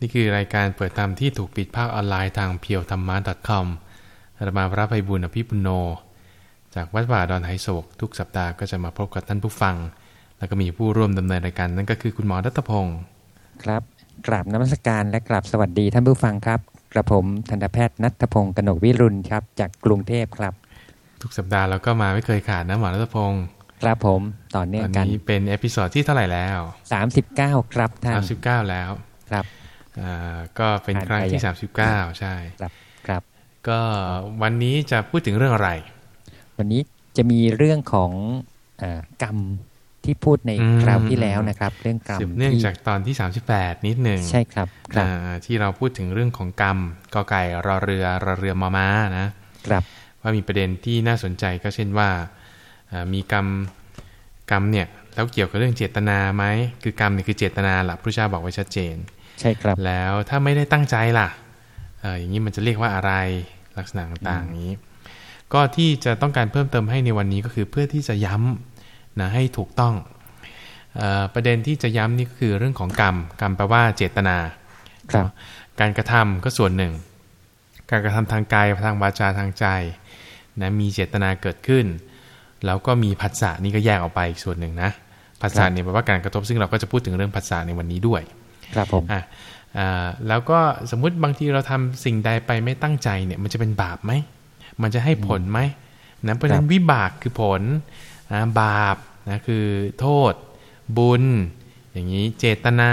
นี่คือรายการเปิดธรรมที่ถูกปิดภาคออนไลน์ทางเพียวธรรมะ .com ธรรมาพระไพบูลย์อภิปุณโณ จากวัดป่าดอนหายโศกทุกสัปดาห์ก็จะมาพบกับท่านผู้ฟัง แล้วก็มีผู้ร่วมดำเนินรายการนั่นก็คือคุณหมอณัฐพงศ์ครับกราบนมัสการและกราบสวัสดีท่านผู้ฟังครับ กระผมทันตแพทย์ณัฐพงศ์กนกวิรุณครับจากกรุงเทพครับ ทุกสัปดาห์เราก็มาไม่เคยขาดนะหมอณัฐพงศ์ครับผมต่อเนื่องวันกันนี้เป็น episode ที่เท่าไหร่แล้ว 39 ครับท่าน39 แล้วครับอ่า ก็เป็นผ่านครั้งไปที่อย่าง39 ใช่ครับครับ ก็วันนี้จะพูดถึงเรื่องอะไร วันนี้จะมีเรื่องของเออกรรมที่พูดในอืมคราวที่แล้วนะครับ เรื่องกรรมสืบเนื่องที่จากตอนที่ 38 นิดหนึ่งใช่ครับครับอ่าที่เราพูดถึงเรื่องของกรรมกอไก่รอเรือรอเรือมอม้านะครับว่ามีประเด็นที่น่าสนใจก็เช่นว่าอ่ามีกรรมกรรมเนี่ยแล้วเกี่ยวกับเรื่องเจตนาไหมคือกรรมเนี่ยคือเจตนาล่ะพระเจ้าบอกไว้ชัดเจน ใช่ครับ แล้วถ้าไม่ได้ตั้งใจล่ะเอออย่างนี้มันจะเรียกว่าอะไรลักษณะต่างๆอย่างนี้ ก็ที่จะต้องการเพิ่มเติมให้ในวันนี้ก็คือเพื่อที่จะย้ำนะให้ถูกต้องเออประเด็นที่จะย้ำนี่ก็คือเรื่องของกรรม กรรมแปลว่าเจตนาครับการกระทำก็ส่วนหนึ่ง การกระทำทางกายทางวาจาทางใจนะมีเจตนาเกิดขึ้น แล้วก็มีผัสสะนี่ก็แยกออกไปอีกส่วนหนึ่งนะผัสสะเนี่ยแปลว่าการกระทบซึ่งเราก็จะพูดถึงเรื่องผัสสะในวันนี้ด้วย ครับผมอะอ่าแล้วก็สมมุติบางทีเราทำสิ่งใดไปไม่ตั้งใจเนี่ย มันจะเป็นบาปไหม มันจะให้ผลไหมนะเพราะฉะนั้นวิบากคือผลนะบาปนะคือโทษ บุญ อย่างนี้เจตนา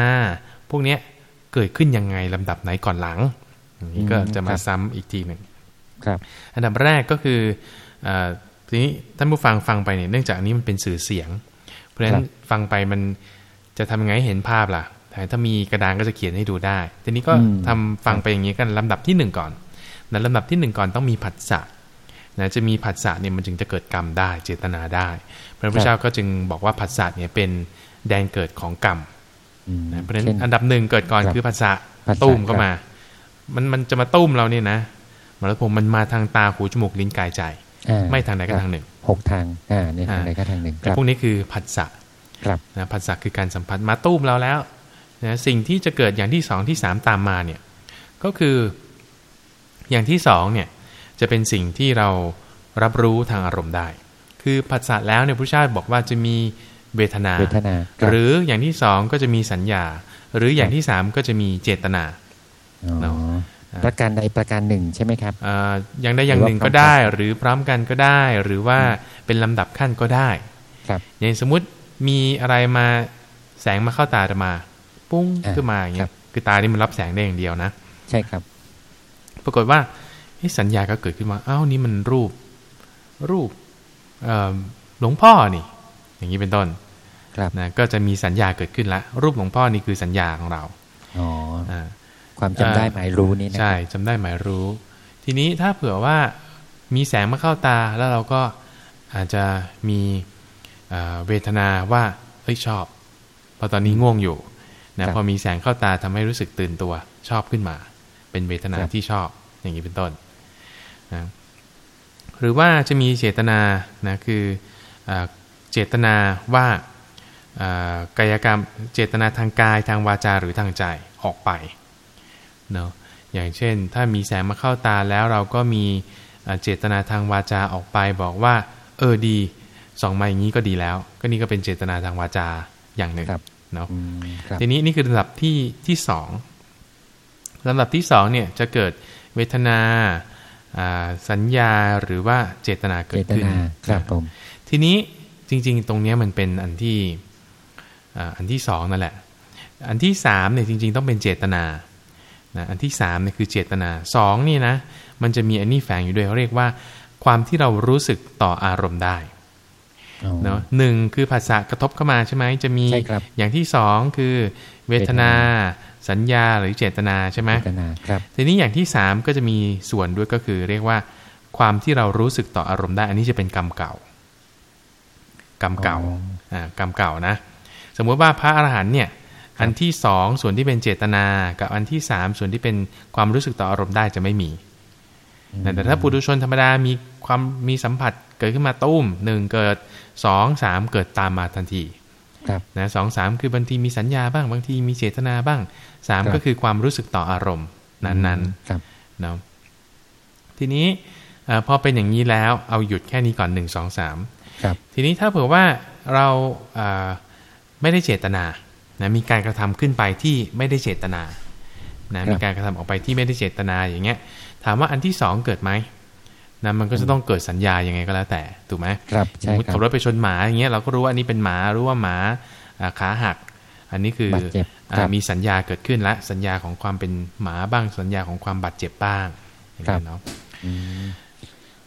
พวกเนี้ยเกิดขึ้นยังไงลำดับไหนก่อนหลังอย่างนี้ก็จะมาซ้ำอีกทีหนึ่งครับอันดับแรกก็คืออาทีนี้ท่านผู้ฟังฟังไปเนี่ยเนื่องจากอันนี้มันเป็นสื่อเสียง เพราะฉะนั้นฟังไปมันจะทำยังไงให้เห็นภาพล่ะแต่ ถ้ามีกระดานก็จะเขียนให้ดูได้ ทีนี้ก็อืมทำฟังไปอย่างนี้กันลำดับที่หนึ่งก่อนนะลำดับที่หนึ่งก่อนต้องมีผัสสะนะจะมีผัสสะเนี่ยมันจึงจะเกิดกรรมได้เจตนาได้ พระพุทธเจ้าก็จึงบอกว่าผัสสะเนี่ยเป็นแดนเกิดของกรรมอืมนะเพราะฉะนั้ช่นอันดับหนึ่งเกิดก่อนครับคือผัสสะผัสสะตุ้มเข้าครับมา มันมันจะมาตุ้มเราเนี่ยนะหมายผมมันมาทางตาหูจมูกลิ้นกายใจอ่ไม่ทางใดก็ทางหนึ่งหกทางอ่าในทางอ่าใดก็ทางหนึ่งคแต่รับพวกนี้คือผัสสะครับนะผัสสะคือการสัมผัสมาตุ้มเราแล้ว นะสิ่งที่จะเกิดอย่างที่สองที่สามตามมาเนี่ยก็คืออย่างที่สองเนี่ยจะเป็นสิ่งที่เรารับรู้ทางอารมณ์ได้ คือผัสสะแล้วเนี่ยพระเจ้าบอกว่าจะมีเวทนาเวทนาครับหรืออย่างที่สองก็จะมีสัญญา หรืออย่างที่สามก็จะมีเจตนาอ๋อเนาะประการใดประการหนึ่งใช่ไหมครับอ่าอย่างใดอย่างหนึ่งก็ได้ หรือพร้อมกันก็ได้ หรือว่าเป็นลำดับขั้นก็ได้ ครับ อย่างสมมุติมีอะไรมาแสงมาเข้าตาจะมา ปุ้งอ่าขึ้นมาอย่างเงี้ครัยบคือตานี่มันรับแสงได้อย่างเดียวนะ ใช่ครับ ปรากฏว่าเฮ้ยสัญญาก็เกิดขึ้นมาอ้าวนี่มันรูป รูปเอ่อหลวงพ่อนี่ อย่างนี้เป็นต้น ครับนะก็จะมีสัญญาเกิดขึ้นละรูปหลวงพ่อนี่คือสัญญาของเราอ๋ออ่าความจำได้หมายรู้นี่นะใช่จำได้หมายรู้ ทีนี้ถ้าเผื่อว่ามีแสงมาเข้าตาแล้วเราก็อาจจะมีเอ่อเวทนาว่าเฮ้ยชอบ เพราะตอนนี้ง่วงอยู่ นะพอมีแสงเข้าตาทำให้รู้สึกตื่นตัวชอบขึ้นมา เป็นเวทนาที่ชอบอย่างนี้เป็นต้นนะหรือว่าจะมีเจตนานะคือเออเจตนาว่าเอ่อกายกรรมเจตนาทางกายทางวาจาหรือทางใจออกไปเนาะอย่างเช่น ถ้ามีแสงมาเข้าตาแล้วเราก็มีเอ่อเจตนาทางวาจาออกไปบอกว่า เออดีส่องมาอย่างนี้ก็ดีแล้ว ก็นี่ก็เป็นเจตนาทางวาจาอย่างหนึ่งครับ เนาะอืมครับทีนี้นี่คือลำดับที่ที่สองลำดับที่สองเนี่ยจะเกิดเวทนาอ่าสัญญาหรือว่าเจตนาเกิเจดตขึ้นนาครับผมทีนี้จริง ๆ ตรงเนี้ยมันเป็นอันที่อ่าอันที่สองนั่นแหละ อันที่สามเนี่ยจริง ๆ ต้องเป็นเจตนานะอันที่สามเนี่ยคือเจตนาสองนี่นะมันจะมีอันนี้แฝงอยู่ด้วยเขาเรียกว่า ความที่เรารู้สึกต่ออารมณ์ได้อ๋อ เนาะหนึ่งคือภาษากระทบเข้ามาใช่ไหมจะมีใช่ครับอย่างที่สองคือเวทนาเวทนา สัญญาหรือเจตนาใช่ไหมเจตนาครับทีนี้อย่างที่สามก็จะมีส่วนด้วยก็คือ เรียกว่าความที่เรารู้สึกต่ออารมณ์ได้ อันนี้จะเป็นกรรมเก่ากรรมเก่าอ๋ออ่ากรรมเก่านะ สมมุติว่าพระอรหันต์เนี่ยอันที่สองส่วนที่เป็นเจตนา กับอันที่สามส่วนที่เป็นความรู้สึกต่ออารมณ์ได้จะไม่มีแต่ถ้าปุถุชนธรรมดามีความมีสัมผัส เกิดขึ้นมาตุ้มหนึ่งเกิดสองสามเกิดตามมาทันทีครับนะสองสามคือบางทีมีสัญญาบ้าง บางทีมีเจตนาบ้างสามครับก็คือความรู้สึกต่ออารมณ์นั้นครับๆเนาะทีนี้เออพอเป็นอย่างนี้แล้วเอาหยุดแค่นี้ก่อนหนึ่งสองสามครับทีนี้ถ้าเผื่อว่าเราเอ่อไม่ได้เจตนานะมีการกระทำขึ้นไปที่ไม่ได้เจตนานะมีการกระทำออกไปที่ไม่ได้เจตนาอย่างเงี้ย ถามว่าอันที่สองเกิดไหม นะมันก็จะต้องเกิดสัญญายังไงก็แล้วแต่ถูกไหมครับสมใช่มติครัขับบรถไปชนหมาอย่างเงี้ยเราก็รู้ว่าอันนี้เป็นหมารู้ว่าหมาอ่าขาหัก อันนี้คือบาดเจ็บอ่าครับมีสัญญาเกิดขึ้นและสัญญาของความเป็นหมาบ้างสัญญาของความบาดเจ็บบ้างอย่างครัเงี้บยเนาะอืม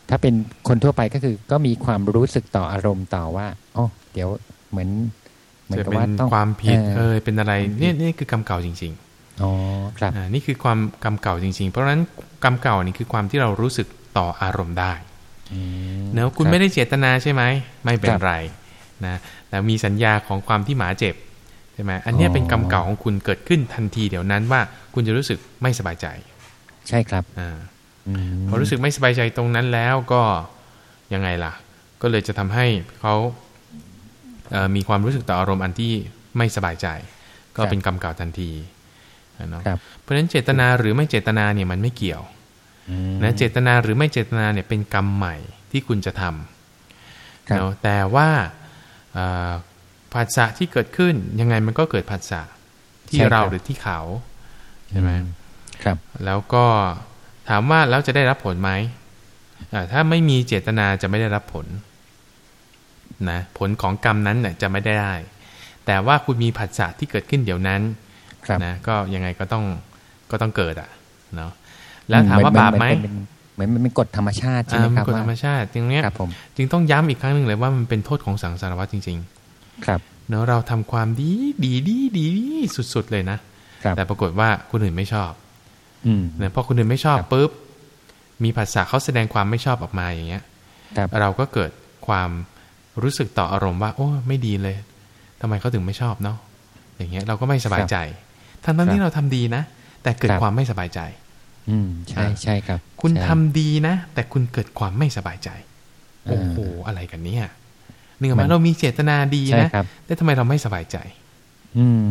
ถ้าเป็นคนทั่วไปก็คือก็มีความรู้สึกต่ออารมณ์ต่อว่าอ๋อเดี๋ยวเหมือนเหมือนจะกับเป็ว่านต้องความผิดเออเออเป็นอะไรเนี่ยนี่คือกรรมเก่าจริง ๆอ๋อครับอ่านี่คือความกรรมเก่าจริง ๆ เพราะฉะนั้นกรรมเก่านี่คือความที่เรารู้สึก ต่ออารมณ์ได้อืมเนอะคุณรับไม่ได้เจตนาใช่ไหมไม่เป็นครับไรนะแต่มีสัญญาของความที่หมาเจ็บใช่ไหมอันเนี้ยอ๋อเป็นกรรมเก่าของคุณเกิดขึ้นทันทีเดี๋ยวนั้นว่าคุณจะรู้สึกไม่สบายใจ ใช่ครับอ่าอืมพอรู้สึกไม่สบายใจตรงนั้นแล้วก็ยังไงล่ะ ก็เลยจะทำให้เขาเอ่อมีความรู้สึกต่ออารมณ์อันที่ไม่สบายใจ ก็เป็นกรรมเก่าทันทีเนาะครับเพราะฉะนั้นเจตนาหรือไม่เจตนาเนี่ยมันไม่เกี่ยวอืม นะเจตนาหรือไม่เจตนาเนี่ยเป็นกรรมใหม่ที่คุณจะทครับำเนาะแต่ว่าเอ่อผัสสะที่เกิดขึ้นยังไงมันก็เกิดผัสสะที่ใช่ครับเราหรือที่เขาใช่ไหมอืครับ แล้วก็ถามว่าแล้วจะได้รับผลไหมอ่าถ้าไม่มีเจตนาจะไม่ได้รับผลนะผลของกรรมนั้นเนี่ยจะไม่ได้ แต่ว่าคุณมีผัสสะที่เกิดขึ้นเดี๋ยวนั้นครับนะก็ยังไงก็ต้องก็ต้องเกิดอะเนาะ แล้วถามว่าบาปไหมเหมือนมันเป็นกฎธรรมชาติใช่ไหมอ่าคมันรับกฎธรรมว่าชาติตรงเนี้ยครับผมจึงต้องย้ำอีกครั้งหนึ่งเลยว่ามันเป็นโทษของสังสารวัฏจริงครับๆเนอะเราทำความดีดีดีดีสุดๆเลยนะครับแต่ปรากฏว่าคนอื่นไม่ชอบอืมเนะพอคนอื่นไม่ชอบครับปุ๊บมีภาษาเขาแสดงความไม่ชอบออกมาอย่างเงี้ยครับเราก็เกิดความรู้สึกต่ออารมณ์ว่า โอ้ไม่ดีเลยทำไมเขาถึงไม่ชอบเนาะอย่างเงี้ยเราก็ไม่สบายใจ ทั้งนั้นครับที่เราทำดีนะ แต่เกิดครับความไม่สบายใจ อืมใช่ใช่ครับ คุณใช่ทำดีนะ แต่คุณเกิดความไม่สบายใจ โอ้โหอะไรกันเนี่ยนึกออกไหมัมนเรามีเจตนาดีใช่นะครับแต่ทำไมเราไม่สบายใจ อืม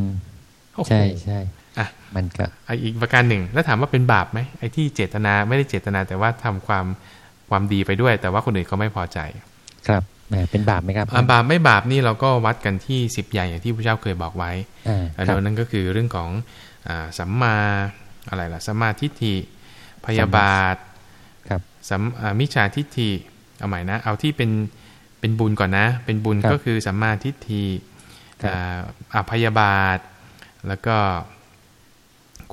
โอ้โหใช่ใช่อะมันก็ไอ้อีกประการหนึ่ง แล้วถามว่าเป็นบาปไหมไอ้ที่เจตนาไม่ได้เจตนาแต่ว่าทำความความดีไปด้วย แต่ว่าคนอื่นเขาไม่พอใจ ครับแหมเป็นบาปไหมครับอะบาปไม่บาปนี่เราก็วัดกันที่สิบอย่างอย่างที่พระเจ้าเคยบอกไว้อ่าอันครับนั้นก็คือเรื่องของอ่าสัมมา อะไรล่ะสัมมาทิฏฐิพยาบาทครับสัมอ่ามิจฉาทิฏฐิเอาใหม่นะ เอาที่เป็นเป็นบุญก่อนนะ เป็นบุญครับก็คือสัมมาทิฏฐิครับอ่าอพยาบาท แล้วก็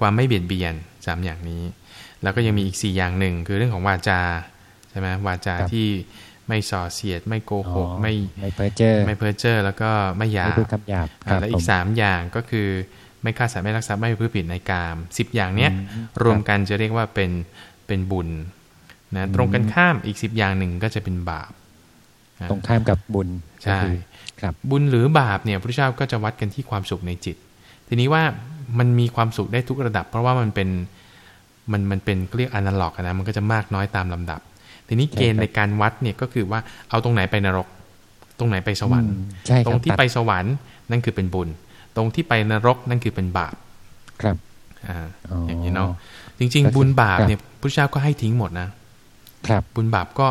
ความไม่เบียดเบียนสามอย่างนี้ แล้วก็ยังมีอีกสี่อย่างหนึ่งคือเรื่องของวาจาใช่ไหมวาจาครับที่ไม่ส่อเสียด ไม่โกหกอ๋อไม่ไม่เพ้อเจ้อไม่เพ้อเจ้อแล้วก็ไม่หยาไม่บพูดคำหยาบคอ่ารับและผอีมกสามอย่างก็คือ ไม่ฆ่าสัตว์ไม่ลักทรัพย์ไม่พูดผิดในกามสิบอย่างเนี้ยอืมรวมกันจะเรียกว่าเป็นเป็นบุญนะตรงกันข้ามอีกสิบอย่างหนึ่งก็จะเป็นบาปนะตรงข้ามกับบุญใช่ก็คือครับบุญหรือบาปเนี่ยพระเจ้าก็จะวัดกันที่ความสุขในจิต ทีนี้ว่ามันมีความสุขได้ทุกระดับ เพราะว่ามันเป็นมันมันเป็นเรียกอนาล็อกนะมันก็จะมากน้อยตามลำดับ ทีนี้เกณฑ์ในการวัดเนี่ยก็คือว่าเอาตรงไหนไปนรก ตรงไหนไปสวรรค์อืมใช่คตบรงที่ตัดไปสวรรค์นั่นคือเป็นบุญ ตรงที่ไปนรกนั่นคือเป็นบาปครับอ่าอ๋อออย่างนี้เนาะจริงก็คือๆบุญบาปครับเนี่ยพระเจ้าก็ให้ทิ้งหมดนะครับบุญบาปก็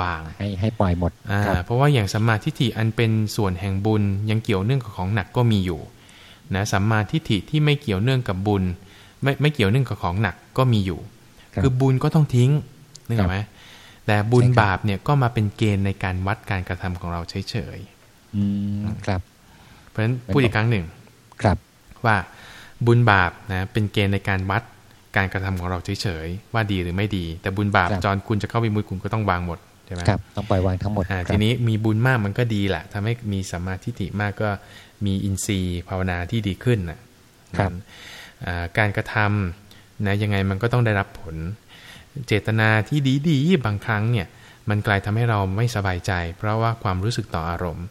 วางให้ให้ปล่อยหมดอ่าครับเพราะว่าอย่างสัมมาทิฏฐิอันเป็นส่วนแห่งบุญยังเกี่ยวเนื่องกับของหนักก็มีอยู่นะสัมมาทิฏฐิที่ไม่เกี่ยวเนื่องกับบุญ ไม่ไม่เกี่ยวเนื่องกับของหนักก็มีอยู่ครับคือบุญก็ต้องทิ้งนึกออกไหมแต่บุญใช่ครับบาปเนี่ยก็มาเป็นเกณฑ์ในการวัดการกระทำของเราเฉยอืมครับๆเพราะฉะนั้นพูดอีกครั้งหนึ่ง ครับว่าบุญบาปนะเป็นเกณฑ์ในการวัดการกระทำของเราเฉยๆว่าดีหรือไม่ดี แต่บุญบาปครับจอนคุณจะเข้าวิมุตติคุณก็ต้องวางหมดใช่ไหมครับต้องปล่อยวางทั้งหมดอ่าครับทีนี้มีบุญมากมันก็ดีแหละทำให้มีสัมมาทิฏฐิมากก็มีอินทรีย์ภาวนาที่ดีขึ้นนะครับอ่าการกระทำนะยังไงมันก็ต้องได้รับผล เจตนาที่ดีๆบางครั้งเนี่ยมันกลายทำให้เราไม่สบายใจ เพราะว่าความรู้สึกต่ออารมณ์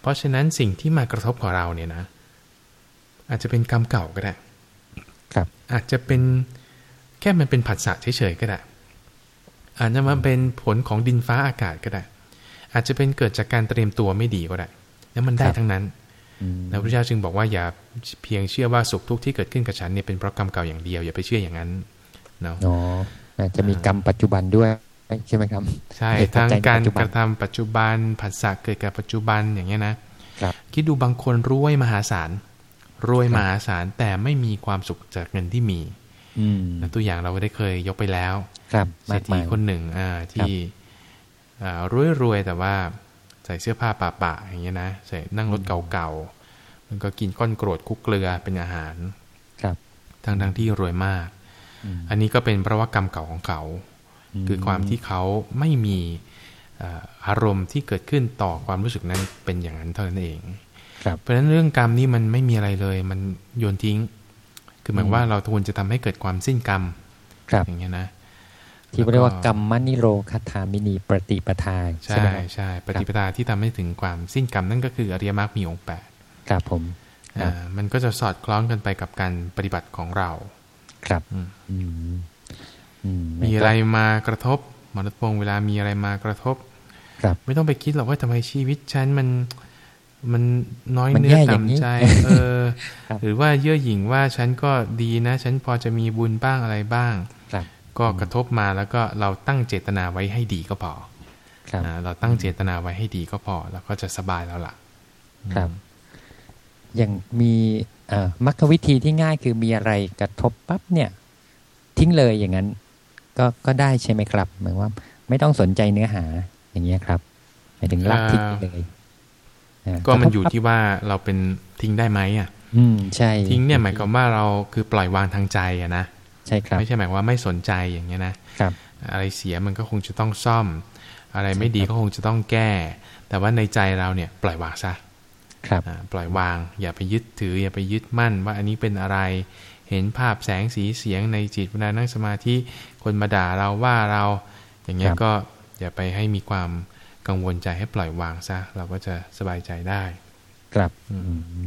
เพราะฉะนั้นสิ่งที่มากระทบกับเราเนี่ยนะ อาจจะเป็นกรรมเก่าก็ได้ ครับ อาจจะเป็นแค่มันเป็นผัสสะเฉยๆก็ได้ อาจจะมาเป็นผลของดินฟ้าอากาศก็ได้ อาจจะเป็นเกิดจากการเตรียมตัวไม่ดีก็ได้ แล้วมันได้ครับทั้งนั้นอืมพระพุทธเจ้าจึงบอกว่าอย่าเพียงเชื่อว่าสุขทุกข์ที่เกิดขึ้นกับฉันเนี่ยเป็นเพราะกรรมเก่าอย่างเดียวอย่าไปเชื่ออย่างนั้นเนาะอ๋ออาจจะมีกรรมปัจจุบันด้วยใช่ไหมครับ ใช่เหตุปัจทั้งจัยในการปัจจุบันกระทำปัจจุบันผัสสะเกิดกับปัจจุบันอย่างเงี้ยนะครับ คิดดูบางคนรวยมหาศาล รวยครับมหาศาลแต่ไม่มีความสุขจากเงินที่มีอืมนะตัวอย่างเราก็ได้เคยยกไปแล้ว ครับเศรมาษกฐีมายคนหนึ่งอ่าที่อ่ารวยรวยๆแต่ว่าใส่เสื้อผ้าป่าๆอย่างเงี้ยนะใส่นั่งรถเก่าๆมันก็กินก้อนโกรธคุกเกลือเป็นอาหาร ครับทั้งทั้งๆที่รวยมากอืมอันนี้ก็เป็นเพราะว่ากรรมเก่าของเขา คือความที่เขาไม่มีเอ่ออารมณ์ที่เกิดขึ้นต่อความรู้สึกนั้นเป็นอย่างนั้นเท่านั้นเองครับ เพราะฉะนั้นเรื่องกรรมนี่มันไม่มีอะไรเลย มันโยนทิ้ง คือหมายว่าเราควรจะทำให้เกิดความสิ้นกรรมครับอย่างเงี้ยนะที่เรียกว่ากรรมนิโรคถามินีปฏิปทาใช่ใช่ไหมครับใช่ปฏิปทาที่ทำให้ถึงความสิ้นกรรมนั่นก็คืออริยมรรคมีองค์แปดครับผมครับอ่ามันก็จะสอดคล้องกันไปกับการปฏิบัติของเรา ครับอืมอืมอืมมีอะไรมากระทบหมอรัตพงศ์เวลามีอะไรมากระทบ ครับ ไม่ต้องไปคิดหรอกว่าทำไมชีวิตฉันมัน มันน้อยมันเนื้อแย่อย่างนี้ต่ำใจเออครับหรือว่าเย่อหยิ่งว่าฉันก็ดีนะ ฉันพอจะมีบุญบ้างอะไรบ้างครับก็กระทบมาแล้วก็เราตั้งเจตนาไว้ให้ดีก็พอครับอ่าเราตั้งเจตนาไว้ให้ดีก็พอ แล้วก็จะสบายแล้วล่ะ ครับอย่างมีเอ่อมรรควิธีที่ง่ายคือมีอะไรกระทบปั๊บเนี่ย ทิ้งเลยอย่างนั้น ก็ก็ได้ใช่ไหมครับหมายว่า ไม่ต้องสนใจเนื้อหาอย่างเงี้ยครับหมายถึงละทิ้งไปเลยอ่า ก็มันอยู่กระทบปั๊บที่ว่าเราเป็นทิ้งได้ไหมอะ อืมใช่ ทิ้งเนี่ยหมายความว่าเราคือปล่อยวางทางใจอะนะใช่ครับไม่ใช่หมายความว่าไม่สนใจอย่างเงี้ยนะครับ อะไรเสียมันก็คงจะต้องซ่อม อะไรไม่ดีก็คงจะต้องแก้ แต่ว่าในใจเราเนี่ย ปล่อยวางซะครับอ่าปล่อยวาง อย่าไปยึดถือ อย่าไปยึดมั่น ว่าอันนี้เป็นอะไรเห็นภาพแสงสีเสียงในจิตเวลานั่งสมาธิคนมาด่าเราว่าเรา อย่างเงี้ยก็อย่าไปให้มีความ กังวลใจให้ปล่อยวางซะ เราก็จะสบายใจได้ ครับอืม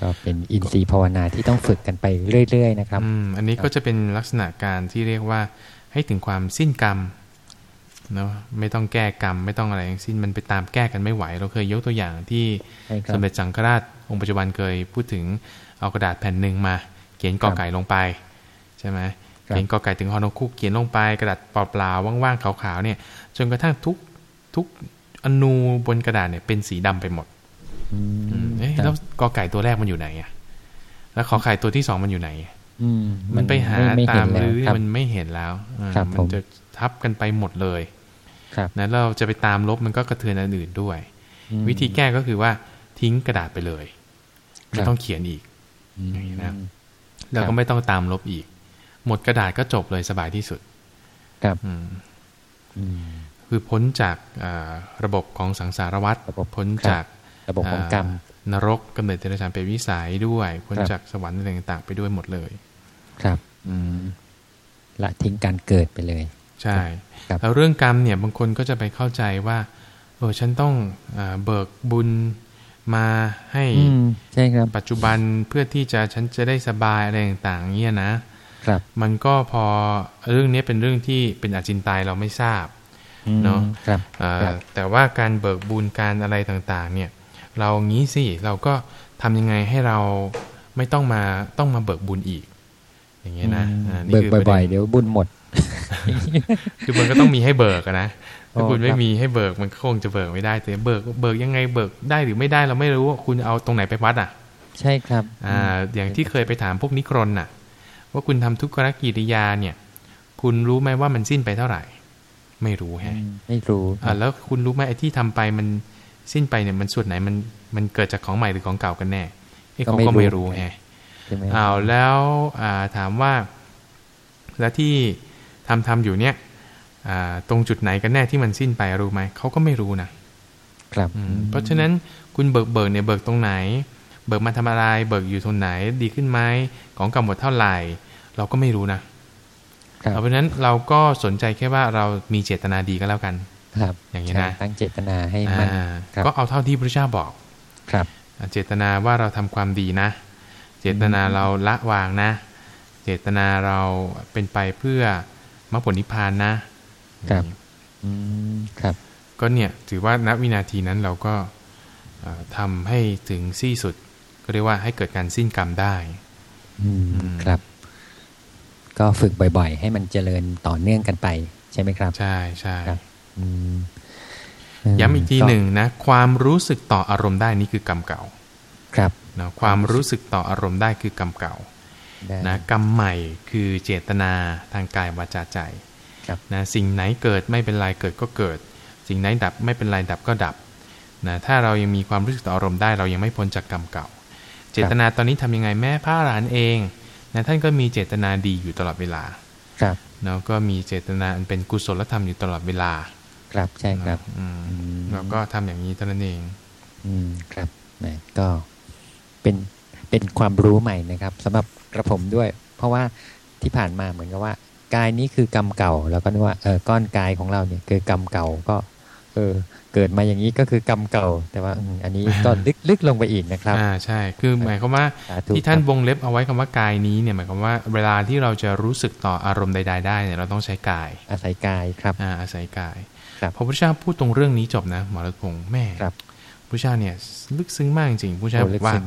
ก็เป็นอินทรีย์ภาวนาที่ต้องฝึกกันไปเรื่อย ๆ นะครับอืมอันนี้ก็จะเป็นลักษณะการที่เรียกว่าให้ถึงความสิ้นกรรมเนาะไม่ต้องแก้กรรม ไม่ต้องอะไรทั้งสิ้นมันไปตามแก้กันไม่ไหว เราเคยยกตัวอย่างที่ใช่ครัสบมเด็จสังฆราชองค์ปัจจุบันเคยพูดถึงเอากระดาษแผ่นหนึ่งมา เขียนกอไก่ลงไปใช่ไหมครับเขียนกอไก่ถึงฮอนกคูกเขียนลงไปกระดาษเปล่าๆว่างๆขาวๆเนี่ย จนกระทั่งทุก ทุกอนูบนกระดาษเนี่ยเป็นสีดำไปหมดอืมเอ๊ะครับแล้วกอไก่ตัวแรกมันอยู่ไหนอะแล้วขอไข่ตัวที่สองมันอยู่ไหนอืมมันไปหาไม่ตามเห็นแล้วรื้อครับมันไม่เห็นแล้วอ่าครับมัผมจะทับกันไปหมดเลยครับนะเราจะไปตามลบมันก็กระเทือนอันอื่นด้วยอืมวิธีแก้ก็คือว่าทิ้งกระดาษไปเลยคไม่รับต้องเขียนอีกอืมอย่างนี้นะแล้วก็ไม่ต้องตามลบอีก หมดกระดาษก็จบเลยสบายที่สุด ครับอืมอืม คือพ้นจากอ่าระบบของสังสารวัฏระบบพ้นครับจากระบบของกรรมานรกกำเนิดเดรัจฉานเป็นวิสัยด้วยพ้นครับจากสวรรค์อะไรต่างๆ ไปด้วยหมดเลย ครับ อืมละทิ้งการเกิดไปเลย ใช่ครับแล้วเรื่องกรรมเนี่ยบางคนก็จะไปเข้าใจว่าเออฉันต้องอาเบิกบุญมาให้อืมใช่ครับ ปัจจุบันเพื่อที่จะฉันจะได้สบายอะไรต่างๆเงี้ยนะครับ มันก็พอเรื่องนี้เป็นเรื่องที่เป็นอาจินไตยเราไม่ทราบอืม เนอะครับอ่าครับแต่ว่าการเบิกบุญการอะไรต่างๆ เนี่ย เรางี้สิเราก็ทำยังไงให้เราไม่ต้องมาต้องมาเบิกบุญอีก อย่างเงี้ยนะอืมอ่านี่เบิกคือประบ่อยเด็นๆเดี๋ยวบุญหมด คือมันก็ต้องมีให้เบิกอะนะอ๋อถ้าคุณไม่ครับมีให้เบิกมันก็คงจะเบิกไม่ได้แต่เบิกเบิกยังไงเบิกได้หรือไม่ได้เราไม่รู้ว่าคุณเอาตรงไหนไปวัดอะ ใช่ครับ อ่า อย่างที่เคยไปถามพวกนิครนน่ะ ว่าคุณทำทุกขกิริยาเนี่ย คุณรู้ไหมว่ามันสิ้นไปเท่าไหร่ ไม่รู้อืแฮะมไม่รู้อ่าแล้วคุณรู้ไหมไอ้ที่ทำไปมันสิ้นไปเนี่ยมันส่วนไหนมันมันเกิดจากของใหม่หรือของเก่ากันแน่ไอ้เขาก็ไม่รู้แฮะใช่ไหมอ้าวแล้วอ่าถามว่า แล้วที่ทำทำอยู่เนี่ยอ่าตรงจุดไหนกันแน่ที่มันสิ้นไปรู้ไหมเขาก็ไม่รู้นะครับอืมเพราะฉะนั้นคุณเบิกเบิกเนี่ยเบิกตรงไหน เบิกมาทำอะไร เบิกอยู่ตรงไหนดีขึ้นไหมของกำหนดเท่าไหร่ เราก็ไม่รู้นะครับ เพราะฉะนั้นเราก็สนใจแค่ว่าเรามีเจตนาดีก็แล้วกัน ครับ อย่างนี้นะใช่ตั้งเจตนาให้มันอ่าครับก็เอาเท่าที่พระเจ้าบอก ครับ เจตนาว่าเราทำความดีนะ เจตนาเราละวางนะ เจตนาเราเป็นไปเพื่อมรรคผลนิพพานนะครับอืมครับ ก็เนี่ยถือว่าณวินาทีนั้นเราก็เอ่อทำให้ถึงสิ้นสุด ก็เรียกว่าให้เกิดการสิ้นกรรมได้ อืมอืมครับ ก็ฝึกบ่อย ๆ ให้มันเจริญต่อเนื่องกันไป ใช่ไหมครับ ใช่ใช่ครับอืมย้ำอีกทีหนึ่งนะ ความรู้สึกต่ออารมณ์ได้นี่คือกรรมเก่า ครับนะความรู้สึกต่ออารมณ์ได้คือกรรมเก่าได้นะกรรมใหม่คือเจตนาทางกายวาจาใจครับนะสิ่งไหนเกิดไม่เป็นไรเกิดก็เกิด สิ่งไหนดับไม่เป็นไรดับก็ดับนะถ้าเรายังมีความรู้สึกต่ออารมณ์ได้เรายังไม่พ้นจากกรรมเก่า เจตนาตอนนี้ทำยังไงแม่พระอรหันต์เอง นะท่านก็มีเจตนาดีอยู่ตลอดเวลา ครับเนาะก็มีเจตนาอันเป็นกุศลธรรมอยู่ตลอดเวลา ครับใช่ครับอืมอืมเราก็ทำอย่างนี้เท่านั้นเอง อืมครับนะก็เป็นเป็นความรู้ใหม่นะครับสำหรับกระผมด้วย เพราะว่าที่ผ่านมาเหมือนกับว่า กายนี้คือกรรมเก่า แล้วก็นึกว่าเออก้อนกายของเราเนี่ยคือกรรมเก่าก็ เออเกิดมาอย่างนี้ก็คือกรรมเก่า แต่ว่าอืมอันนี้ก็ลึกลึกลงไปอีกนะครับ อ่าใช่ คือหมายความว่าสาธุที่ท่านครับวงเล็บเอาไว้คำว่ากายนี้เนี่ยหมายความว่าเวลาที่เราจะรู้สึกต่ออารมณ์ใด ๆ ได้เนี่ยเราต้องใช้กาย อาศัยกายครับอ่าอาศัยกายครับพอพระพุทธเจ้าพูดตรงเรื่องนี้จบนะหมอรัตพงศ์แม่ครับพระพุทธเจ้าเนี่ยลึกซึ้งมากจริงๆพระพุทธเจ้าโอ้บลึอกกว่าซึ้ง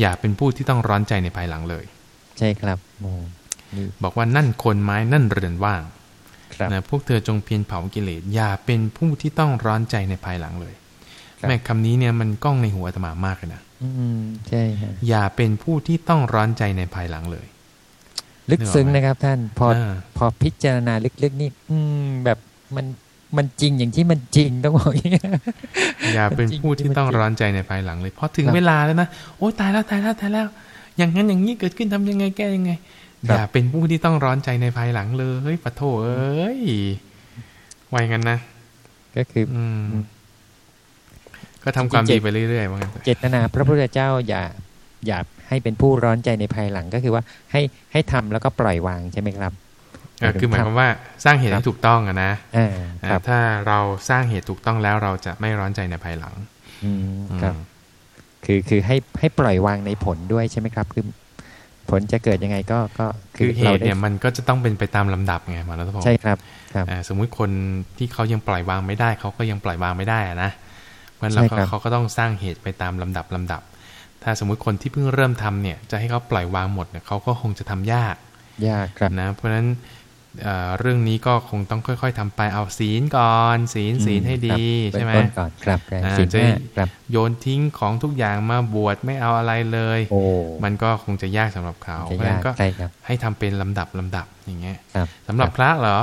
อย่าเป็นผู้ที่ต้องร้อนใจในภายหลังเลย ใช่ครับโอ้นี่บอกว่านั่นคนไม้นั่นเรือนว่างครับ นะพวกเธอจงเพียรเผากิเลสอย่าเป็นผู้ที่ต้องร้อนใจในภายหลังเลยครับแม่คำนี้เนี่ยมันก้องในหัวอาตมามากเลยนะอืมใช่ครับอย่าเป็นผู้ที่ต้องร้อนใจในภายหลังเลย ลึกซึ้งนะครับ ท่านพออ่าพอพิจารณาลึกๆนี่ อืมแบบมันมันจริงอย่างที่มันจริงต้องบอกอย่างนี้อย่าเป็นจริงผู้ที่ต้องร้อนใจในภายหลังเลยพอถึงครับเวลาแล้วนะโอ้ตายแล้วตายแล้วตายแล้ว อย่างนั้นอย่างนี้เกิดขึ้นทำยังไงแก้ยังไงครั อบย่าเป็นผู้ที่ต้องร้อนใจในภายหลังเลยเฮ้ยปะโถเอ้ยไวกันนะ ก็คืออืมอืมก็ทำความจริดีงๆไปเรื่อยๆว่างั้นเถอะเจตนาพระพุทธเจ้าอย่าอย่าให้เป็นผู้ร้อนใจในภายหลังก็คือว่าให้ให้ทำแล้วก็ปล่อยวางใช่ไหมครับเออคือหมายความว่าสร้างเหตุให้ถูกต้องอะนะอ่าอ่าครับถ้าเราสร้างเหตุถูกต้องแล้วเราจะไม่ร้อนใจในภายหลังอืมครับอืมคือคือให้ให้ปล่อยวางในผลด้วยใช่ไหมครับ คือ ผลจะเกิดยังไงก็ก็คือเหราตุได้เนี่ยมันก็จะต้องเป็นไปตามลำดับไงหมาแล้วพงศ์ใช่ครับครับอ่าสมมุติคนที่เขายังปล่อยวางไม่ได้ เขาก็ยังปล่อยวางไม่ได้อะนะเพราะฉะนั้นเราใช่ก็ครับเขาก็ต้องสร้างเหตุไปตามลำดับลำดับ ถ้าสมมุติคนที่เพิ่งเริ่มทำเนี่ย จะให้เขาปล่อยวางหมดเนี่ยเขาก็คงจะทำยากยากครับนะ เพราะฉะนั้น เอ่อเรื่องนี้ก็คงต้องค่อย ๆทำไปเอาศีลก่อน ศีลศีลให้ดีครับใช่ไหมเบื้องต้นก่อนครับอ่าสิ่งจะแรกครับโยนทิ้งของทุกอย่างมาบวชไม่เอาอะไรเลยโอ้มันก็คงจะยากสำหรับเขาจะเพราะฉะยานั้กนก็ใช่ครับให้ทำเป็นลำดับลำดับอย่างเงี้ยครับสำหรับพระเหรอ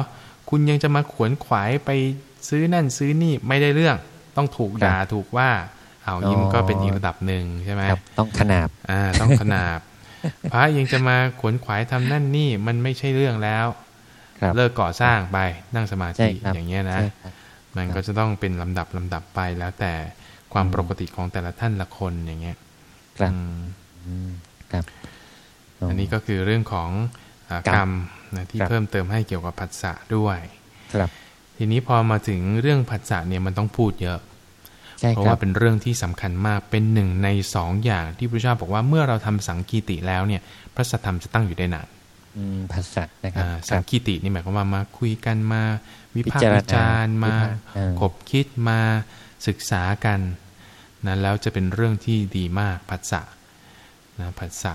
คุณยังจะมาขวนขวายไปซื้อนั่นซื้อนี่ไม่ได้เรื่อง ต้องถูกด่าถูกว่าเอายิ้มนก็เป็นอีกระดับหนึ่งใช่ไหมครับต้องขนาบอ่าต้องขนาบพระยังจะมาขวนขวายทำนั่นนี่มันไม่ใช่เรื่องแล้วครับ เลิกก่อสร้างไปนั่งสมาใช่ธิครับอย่างเงี้ยนะใช่ครับมันครับก็จะต้องเป็นลำดับลำดับไปแล้วแต่ความอืมปกติของแต่ละท่านละคนอย่างเงี้ยครับอืมอืมครับ อันนี้ก็คือเรื่องของอ่ากรรรรมมนะที่ครับเพิ่มเติมให้เกี่ยวกับผัสสะด้วย ครับ ทีนี้พอมาถึงเรื่องผัสสะเนี่ยมันต้องพูดเยอะใช่เพราะครัว่าบเป็นเรื่องที่สำคัญมากเป็นหนึ่งในสองอย่างที่พระเจ้าบอกว่าเมื่อเราทำสังกีติแล้วเนี่ย พระสัทธรรมจะตั้งอยู่ได้นานอืม ภาษานะครับอ่าคสัรังบกีตินี่หมายความว่ามาคุยกันมาวิพากพิจารษ์ณาวิจารณ์มาวิพากษ์อ่าขบคิดมาศึกษากันนะแล้วจะเป็นเรื่องที่ดีมากผัสสะนะผัสสะ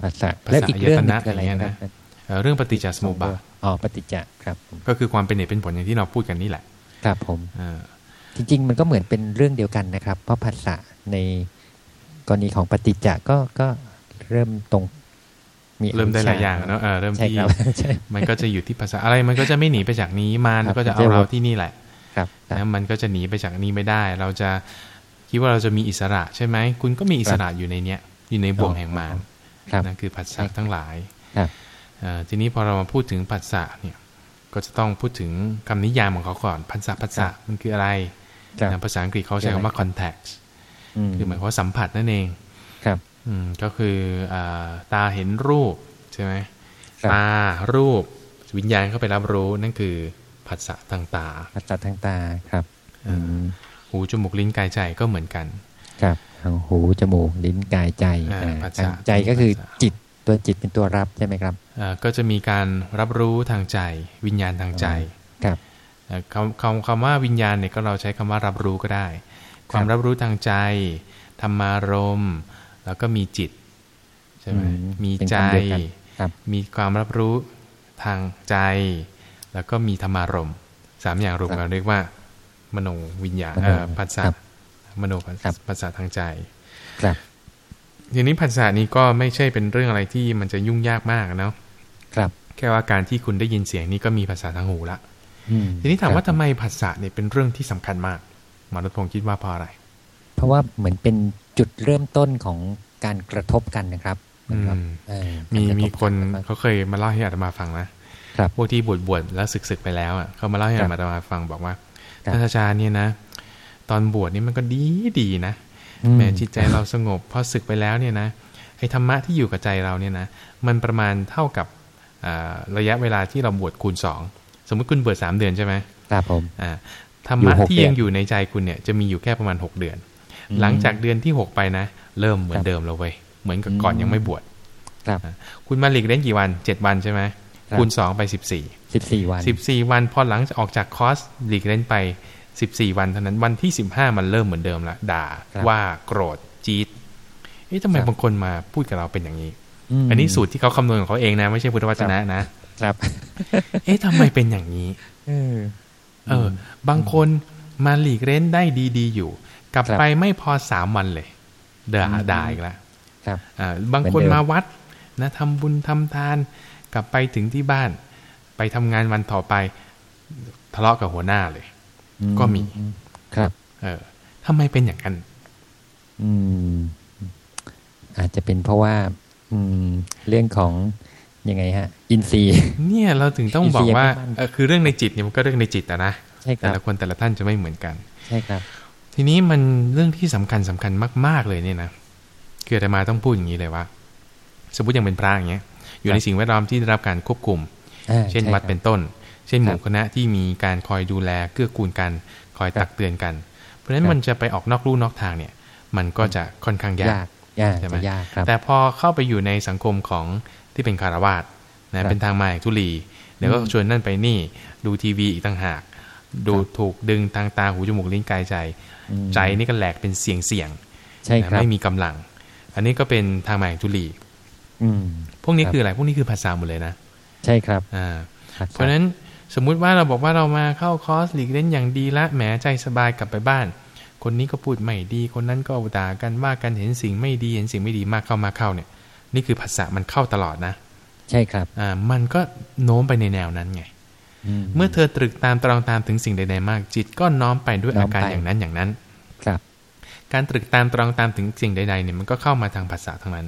ภาษาภาษาและอีกเรื่องหนึงอายตนะคืออะไรอย่างเงี้ยคนะรับเอ่อเรื่องปฏิจจสมุปบาทอ๋อปฏิจจครับผมก็คือความเป็นเหตุเป็นผลอย่างที่เราพูดกันนี่แหละ ครับผมอ่าจริง ๆ มันก็เหมือนเป็นเรื่องเดียวกันนะครับ เพราะภาษาในกรณีของปฏิจจก็ก็เริ่มตรง มีเริ่มได้หลายวิชอย่างเนาะเออเริ่มใช่ที่ครับใช่มันก็จะอยู่ที่ภาษาอะไรมันก็จะไม่หนีไปจากนี้มันครับก็จะมันเอาจะเราที่นี่แหละครับครับนะมันก็จะหนีไปจากนี้ไม่ได้ เราจะคิดว่าเราจะมีอิสระใช่ไหมคุณก็มีอิสระอยู่ในเนี้ยอยู่ในบ่วงแห่งมารครับนั่นคือผัสใช่สะทั้งหลายครับเอ่อทีนี้พอเรามาพูดถึงผัสสะเนี่ยก็จะต้องพูดถึงคำนิยามของเขาก่อนผัสสะผัสสะมันคืออะไรครับนะภาษาอังกฤษเขาใช้คำว่า contact มคือหมายความว่าสัมผัสนั่นเองครับ อืมก็คืออาตาเห็นรูปใช่ไหมครับตารูปวิญญาณเข้าไปรับรู้นั่นคือผัสสะทางตาภาษาทางตาครับอืมหูจมูกลิ้นกายใจก็เหมือนกัน ครับทางหูจมูกลิ้นกายใจอ่าอ่าภาษาทางใจก็คือภาษาจิตตัวจิตเป็นตัวรับใช่ไหมครับอ่าก็จะมีการรับรู้ทางใจ วิญญาณทางใจครับเอ่อคำคำคำว่าวิญญาณเนี่ยก็เราใช้คำว่ารับรู้ก็ได้ ความรับรู้ทางใจธรรมารมณ์ แล้วก็มีจิตใช่ไหมอืมมีเป็นใจคำเดียวกันครับมีความรับรู้ทางใจ แล้วก็มีธรรมารมณ์สามอย่างรวมกันเรียกว่า มโนวิญญาณเอ่อมโนปัสสะครับมโนปัสครับปัสสะทางใจครับทีนี้ภาษานี้ก็ไม่ใช่เป็นเรื่องอะไรที่มันจะยุ่งยากมากเนาะครับ แค่ว่าการที่คุณได้ยินเสียงนี้ก็มีภาษาทางหูละอืมทีนี้ถามว่าครับทำไมภาษาเนี่ยเป็นเรื่องที่สำคัญมากหมอรัตพงศ์คิดว่าเพราะอะไร เพราะว่าเหมือนเป็น จุดเริ่มต้นของการกระทบกันนะครับเหมือนกับอืมเออมีการกระทบมีคนกัแล้วก็เขาเคยมาเล่าให้อาตมาฟังนะครับพวกที่บวชบวชแล้วศึกศึกไปแล้วอะเขามาเล่าให้ครับอาตมาฟังบอกว่าครับท่านอาจารย์เนี่ยนะ ตอนบวชนี่มันก็ดีดีนะอืแหมจิตใจเราสงบพอศึกไปแล้วเนี่ยนะไอ้ธรรมะที่อยู่กับใจเราเนี่ยนะมันประมาณเท่ากับอ่าระยะเวลาที่เราบวชคูณสองสมมติคุณบวชสามเดือนใช่ไหมครับผมอ่าธรรมะอยู่หกที่เดือนยังอยู่ในใจคุณเนี่ยจะมีอยู่แค่ประมาณ6เดือนอืม หลังจากเดือนที่6ไปนะ เริ่มเหมือครันบเดิมแล้วเว้ยเหมือนกับก่อนอืมยังไม่บวชครับอ่าคุณมาหลีกเล่นกี่วัน7วันใช่ไหมครับคูณ2ไป14สิบสี่วัน14วันพอหลังจากออกจากคอร์สหลีกเล่นไป14วันเท่านั้นวันที่15มันเริ่มเหมือนเดิมละด่าครับว่าโกรธจี๊ดเอ๊ะทำไมครับบางคนมาพูดกับเราเป็นอย่างนี้มอันนี้สูตรที่เขาคำนวณของเขาเองนะ ไม่ใช่พุทธวจนะนะ ครับ เอ๊ะทำไมเป็นอย่างนี้ เออเออบางคนมาหลีกเล่นได้ดี ๆ อยู่ กลับครับไปไม่พอสามวันเลยด่าอืมด่าอีกแล้วครับอ่าบางคนเหมือนเดิมมาวัดนะทำบุญทำทาน กลับไปถึงที่บ้าน ไปทำงานวันต่อไป ทะเลาะกับหัวหน้าเลยอืก็มีครับ เออทำไมเป็นอย่างนั้นอืม อาจจะเป็นเพราะว่า อืม เรื่องของยังไงฮะ อินทรีย์ เนี่ยเราถึงต้องอินบทอรีกย์ว่ายังไม่มั่นเออคือเรื่องในจิตเนี่ยมันก็เรื่องในจิตอะนะใช่คแต่รับละคนแต่ละท่านจะไม่เหมือนกัน ใช่ครับ ทีนี้มันเรื่องที่สำคัญสำคัญมาก ๆเลยเนี่ยนะคืออาตมาต้องพูดอย่างนี้เลยว่า สมมติอย่างเป็นพระอย่างเงี้ย อยู่ในสิ่งแวดล้อมที่ได้รับการควบคุมอ่าเช่นใครับวัดเป็นต้น เช่นหมู่ครับคณะที่มีการคอยดูแลเกื้อกูลกัน คอยครับตักเตือนกัน เพราะฉะนั้คนรับมันจะไปออกนอกลู่นอกทางเนี่ย มันก็จะค่อนข้างยายากกยากใช่ไหมจะยากครับแต่พอเข้าไปอยู่ในสังคมของที่เป็นคารวาสครันะบเป็นทางมาอย่างทุลีเดี๋ยวก็อืมชวนนั่นไปนี่ดูทีวีอีกต่างหาก ดูครับถูกดึงทางตาหูจมูกลิ้นกายใจอืม ใจนี่ก็แหลกเป็นเสียงเสียงๆใช่ครับไม่มีกำลัง อันนี้ก็เป็นทางมาอย่างทุลีอืมพวกนี้ครับคืออะไรพวกนี้คือภาษาหมดเลยนะ ใช่ครับอ่าครับเพราะฉะนั้นสมมุติว่าเราบอกว่าเรามาเข้าคอร์สหลีกเล่นอย่างดีละแหมใจสบายกลับไปบ้าน คนนี้ก็พูดไม่ดี คนนั้นก็ด่ากันว่ากันเห็นสิ่งไม่ดีเห็นสิ่งไม่ดีมากเข้ามาเข้าเนี่ย นี่คือภาษามันเข้าตลอดนะ ใช่ครับอ่ามันก็โน้มไปในแนวนั้นไง เมื่อเธอตรึกตามตรองตามถึงสิ่งใดๆมาก จิตก็น้อมไปด้วยน้อาอมการไปอย่างนั้นอย่างนั้น ครับ การตรึกตามตรองตามถึงสิ่งใดๆเนี่ยมันก็เข้ามาทางภาษาทั้งนั้น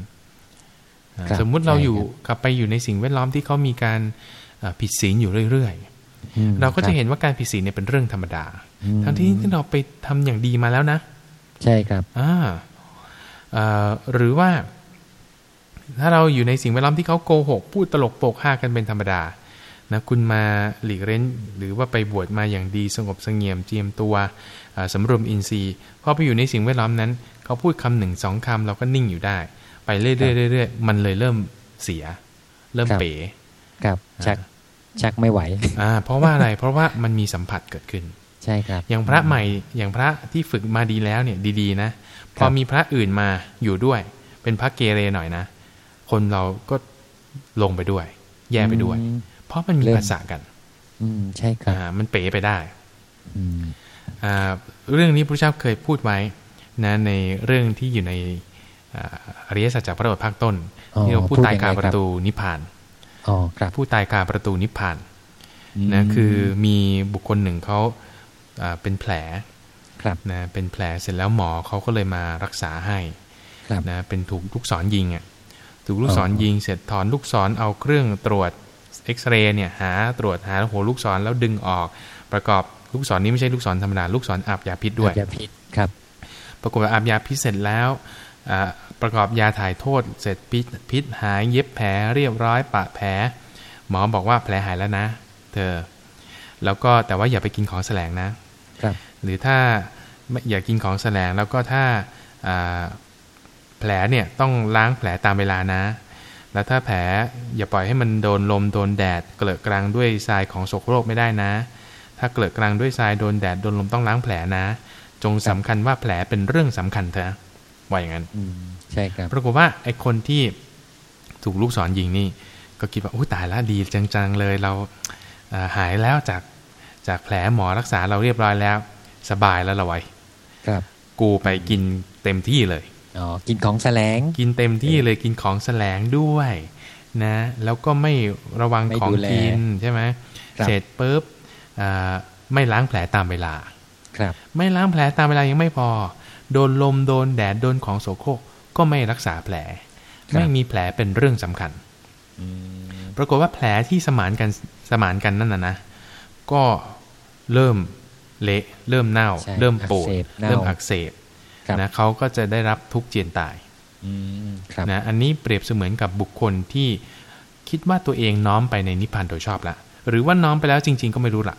อ่าครับสมมุติเราใช่อยู่ครับกลับไปอยู่ในสิ่งแวดล้อมที่เขามีการอ่าผิดศีลอยู่เรื่อยอืมๆเราก็คจะบเห็นว่าการผิดศีลเนี่ยเป็นเรื่องธรรมดาอืมทั้งที่ที่เราไปทำอย่างดีมาแล้วนะ ใช่ครับอ่าเอ่อหรือว่า ถ้าเราอยู่ในสิ่งแวดล้อมที่เขาโกหก พูดตลกโปกฮากันเป็นธรรมดา นะคุณมาหลีกเล่นหรือว่าไปบวชมาอย่างดีสงบเสงี่ยมเจียมตัวอ่าสำรวมอินทรีย์พอไปอยู่ในสิ่งแวดล้อมนั้น เขาพูดคำหนึ่งสองคำเราก็นิ่งอยู่ได้ ไปเรื่อยๆเรื่อยๆมันเลยเริ่มเสีย เริ่มครับเป๋ครับชักชักไม่ไหวอ่าเพราะว่าอะไรเพราะว่ามันมีสัมผัสเกิดขึ้น ใช่ครับ อย่างพระใหม่อย่างพระที่ฝึกมาดีแล้วเนี่ยดีๆนะพครัอบมีพระอื่นมาอยู่ด้วย เป็นพระเกเรหน่อยนะ คนเราก็ลงไปด้วย แย่ไปด้วยอืม เพราะมันมีเริ่มภาษากัน อืมใช่ครับอ่ามันเป๋ไปได้อืมอ่าเรื่องนี้พระเจ้าเคยพูดไว้นะในเรื่องที่อยู่ในอ่าอริยสัจจากพระโอษฐ์ภาคต้นอ๋อที่เราพูดพูดตายยังไงคาครับประตูนิพพานอ๋อครับผู้ตายคาประตูนิพพานนะคือมีบุคคลหนึ่งเขาอ่าเป็นแผลครับนะเป็นแผลเสร็จแล้วหมอเขาก็เลยมารักษาให้ครับนะเป็นถูกลูกศรยิงอะถูกลูกศรอ๋อยิงเสร็จถอนลูกศรเอาเครื่องตรวจ เอ็กซเรย์เนี่ยหาตรวจหาหัวลูกศรแล้วดึงออก ประกอบลูกศรนี้ไม่ใช่ลูกศรธรรมดาลูกศรอาบยาพิษด้วยอาจจะผิดครับ ปรากฏว่าอาบยาพิษเสร็จแล้วอ่าประกอบยาถ่ายโทษ เสร็จพิษพิษหายเย็บแผลเรียบร้อยปะแผล หมอบอกว่าแผลหายแล้วนะ เธอ แล้วก็แต่ว่าอย่าไปกินของแสลงนะ ครับ หรือถ้าไม่อย่ากินของแสลงแล้วก็ถ้าอ่าแผลเนี่ยต้องล้างแผลตามเวลานะ แล้วถ้าแผลอย่าปล่อยให้มันโดนลมโดนแดด เกลอะกลางด้วยทรายของโสโครกไม่ได้นะ ถ้าเกลอะกลางด้วยทรายโดนแดดโดนลมต้องล้างแผลนะ จงสำคัญว่าแผลเป็นเรื่องสำคัญเถอะว่าอย่างนั้นอืมใช่ครับปรากฏว่าไอ้คนที่ถูกลูกศรยิงนี่ ก็คิดว่าโอ้ตายแล้วดีจังๆเลยเราเอ่อหายแล้วจากจากแผลหมอรักษาเราเรียบร้อยแล้ว สบายแล้วเราไว้ครับกูไปกินเต็มที่เลย อ๋อกินของแสลง กินเต็มที่เลยกินของแสลงด้วยนะ แล้วก็ไม่ระวังไม่ของดูแลกินใช่ไหมครับเสร็จปุ๊บอ่าไม่ล้างแผลตามเวลา ครับ ไม่ล้างแผลตามเวลายังไม่พอ โดนลมโดนแดดโดนของโสโครกก็ไม่รักษาแผล ไม่มีแผลเป็นเรื่องสำคัญอืมปรากฏว่าแผลที่สมานกันสมานกันนั่นนะนะ ก็เริ่มเละ เริ่มเน่าใช่เริ่มปูดอักเสบเน่าเริ่มอักเสบครับ นะเขาก็จะได้รับทุกข์เจียนตายอืมครับนะอันนี้เปรียบเสมือนกับบุคคลที่คิดว่าตัวเองน้อมไปในนิพพานโดยชอบละหรือว่าน้อมไปแล้วจริง ๆ ก็ไม่รู้ละ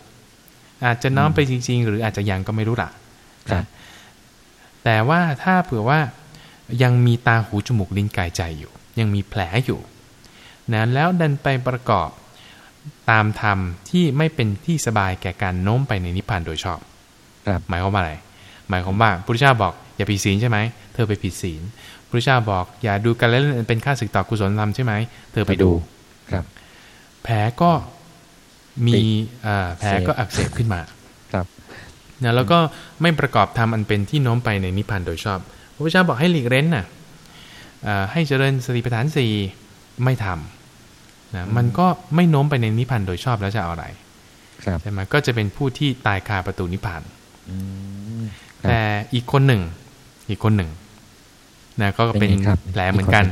อาจจะน้อมไปจริง ๆ หรืออาจจะยังก็ไม่รู้ละครับนะแต่ว่าถ้าเผื่อว่ายังมีตาหูจมูกลิ้นกายใจอยู่ ยังมีแผลอยู่นะแล้วดันไปประกอบตามธรรมที่ไม่เป็นที่สบายแก่การโน้มไปในนิพพานโดยชอบ ครับ หมายความว่าอะไร หมายความว่าพระพุทธเจ้าบอก อย่าผิดศีลใช่ไหม เธอไปผิดศีลพระพุทธเจ้าบอก อย่าดูกันแล้วเป็นค่าศึกต่อกุศลธรรมใช่ไหม เธอไปดูครับ แผลก็มีติดอ่าแผลก็อักเสบขึ้นมา ครับนะแล้วก็ไม่ประกอบธรรมอันเป็นที่โน้มไปในนิพพานโดยชอบ พระพุทธเจ้าบอกให้หลีกเร้นน่ะอ่าให้เจริญสติปัฏฐานสี่ไม่ทำนะมันก็ไม่โน้มไปในนิพพานโดยชอบแล้วจะเอาอะไรครับใช่ไหมก็จะเป็นผู้ที่ตายคาประตูนิพพานอืมครับแต่อีกคนหนึ่ง อีกคนหนึ่งนะก็เป็นเป็นไงครับแผลเหมือนกัน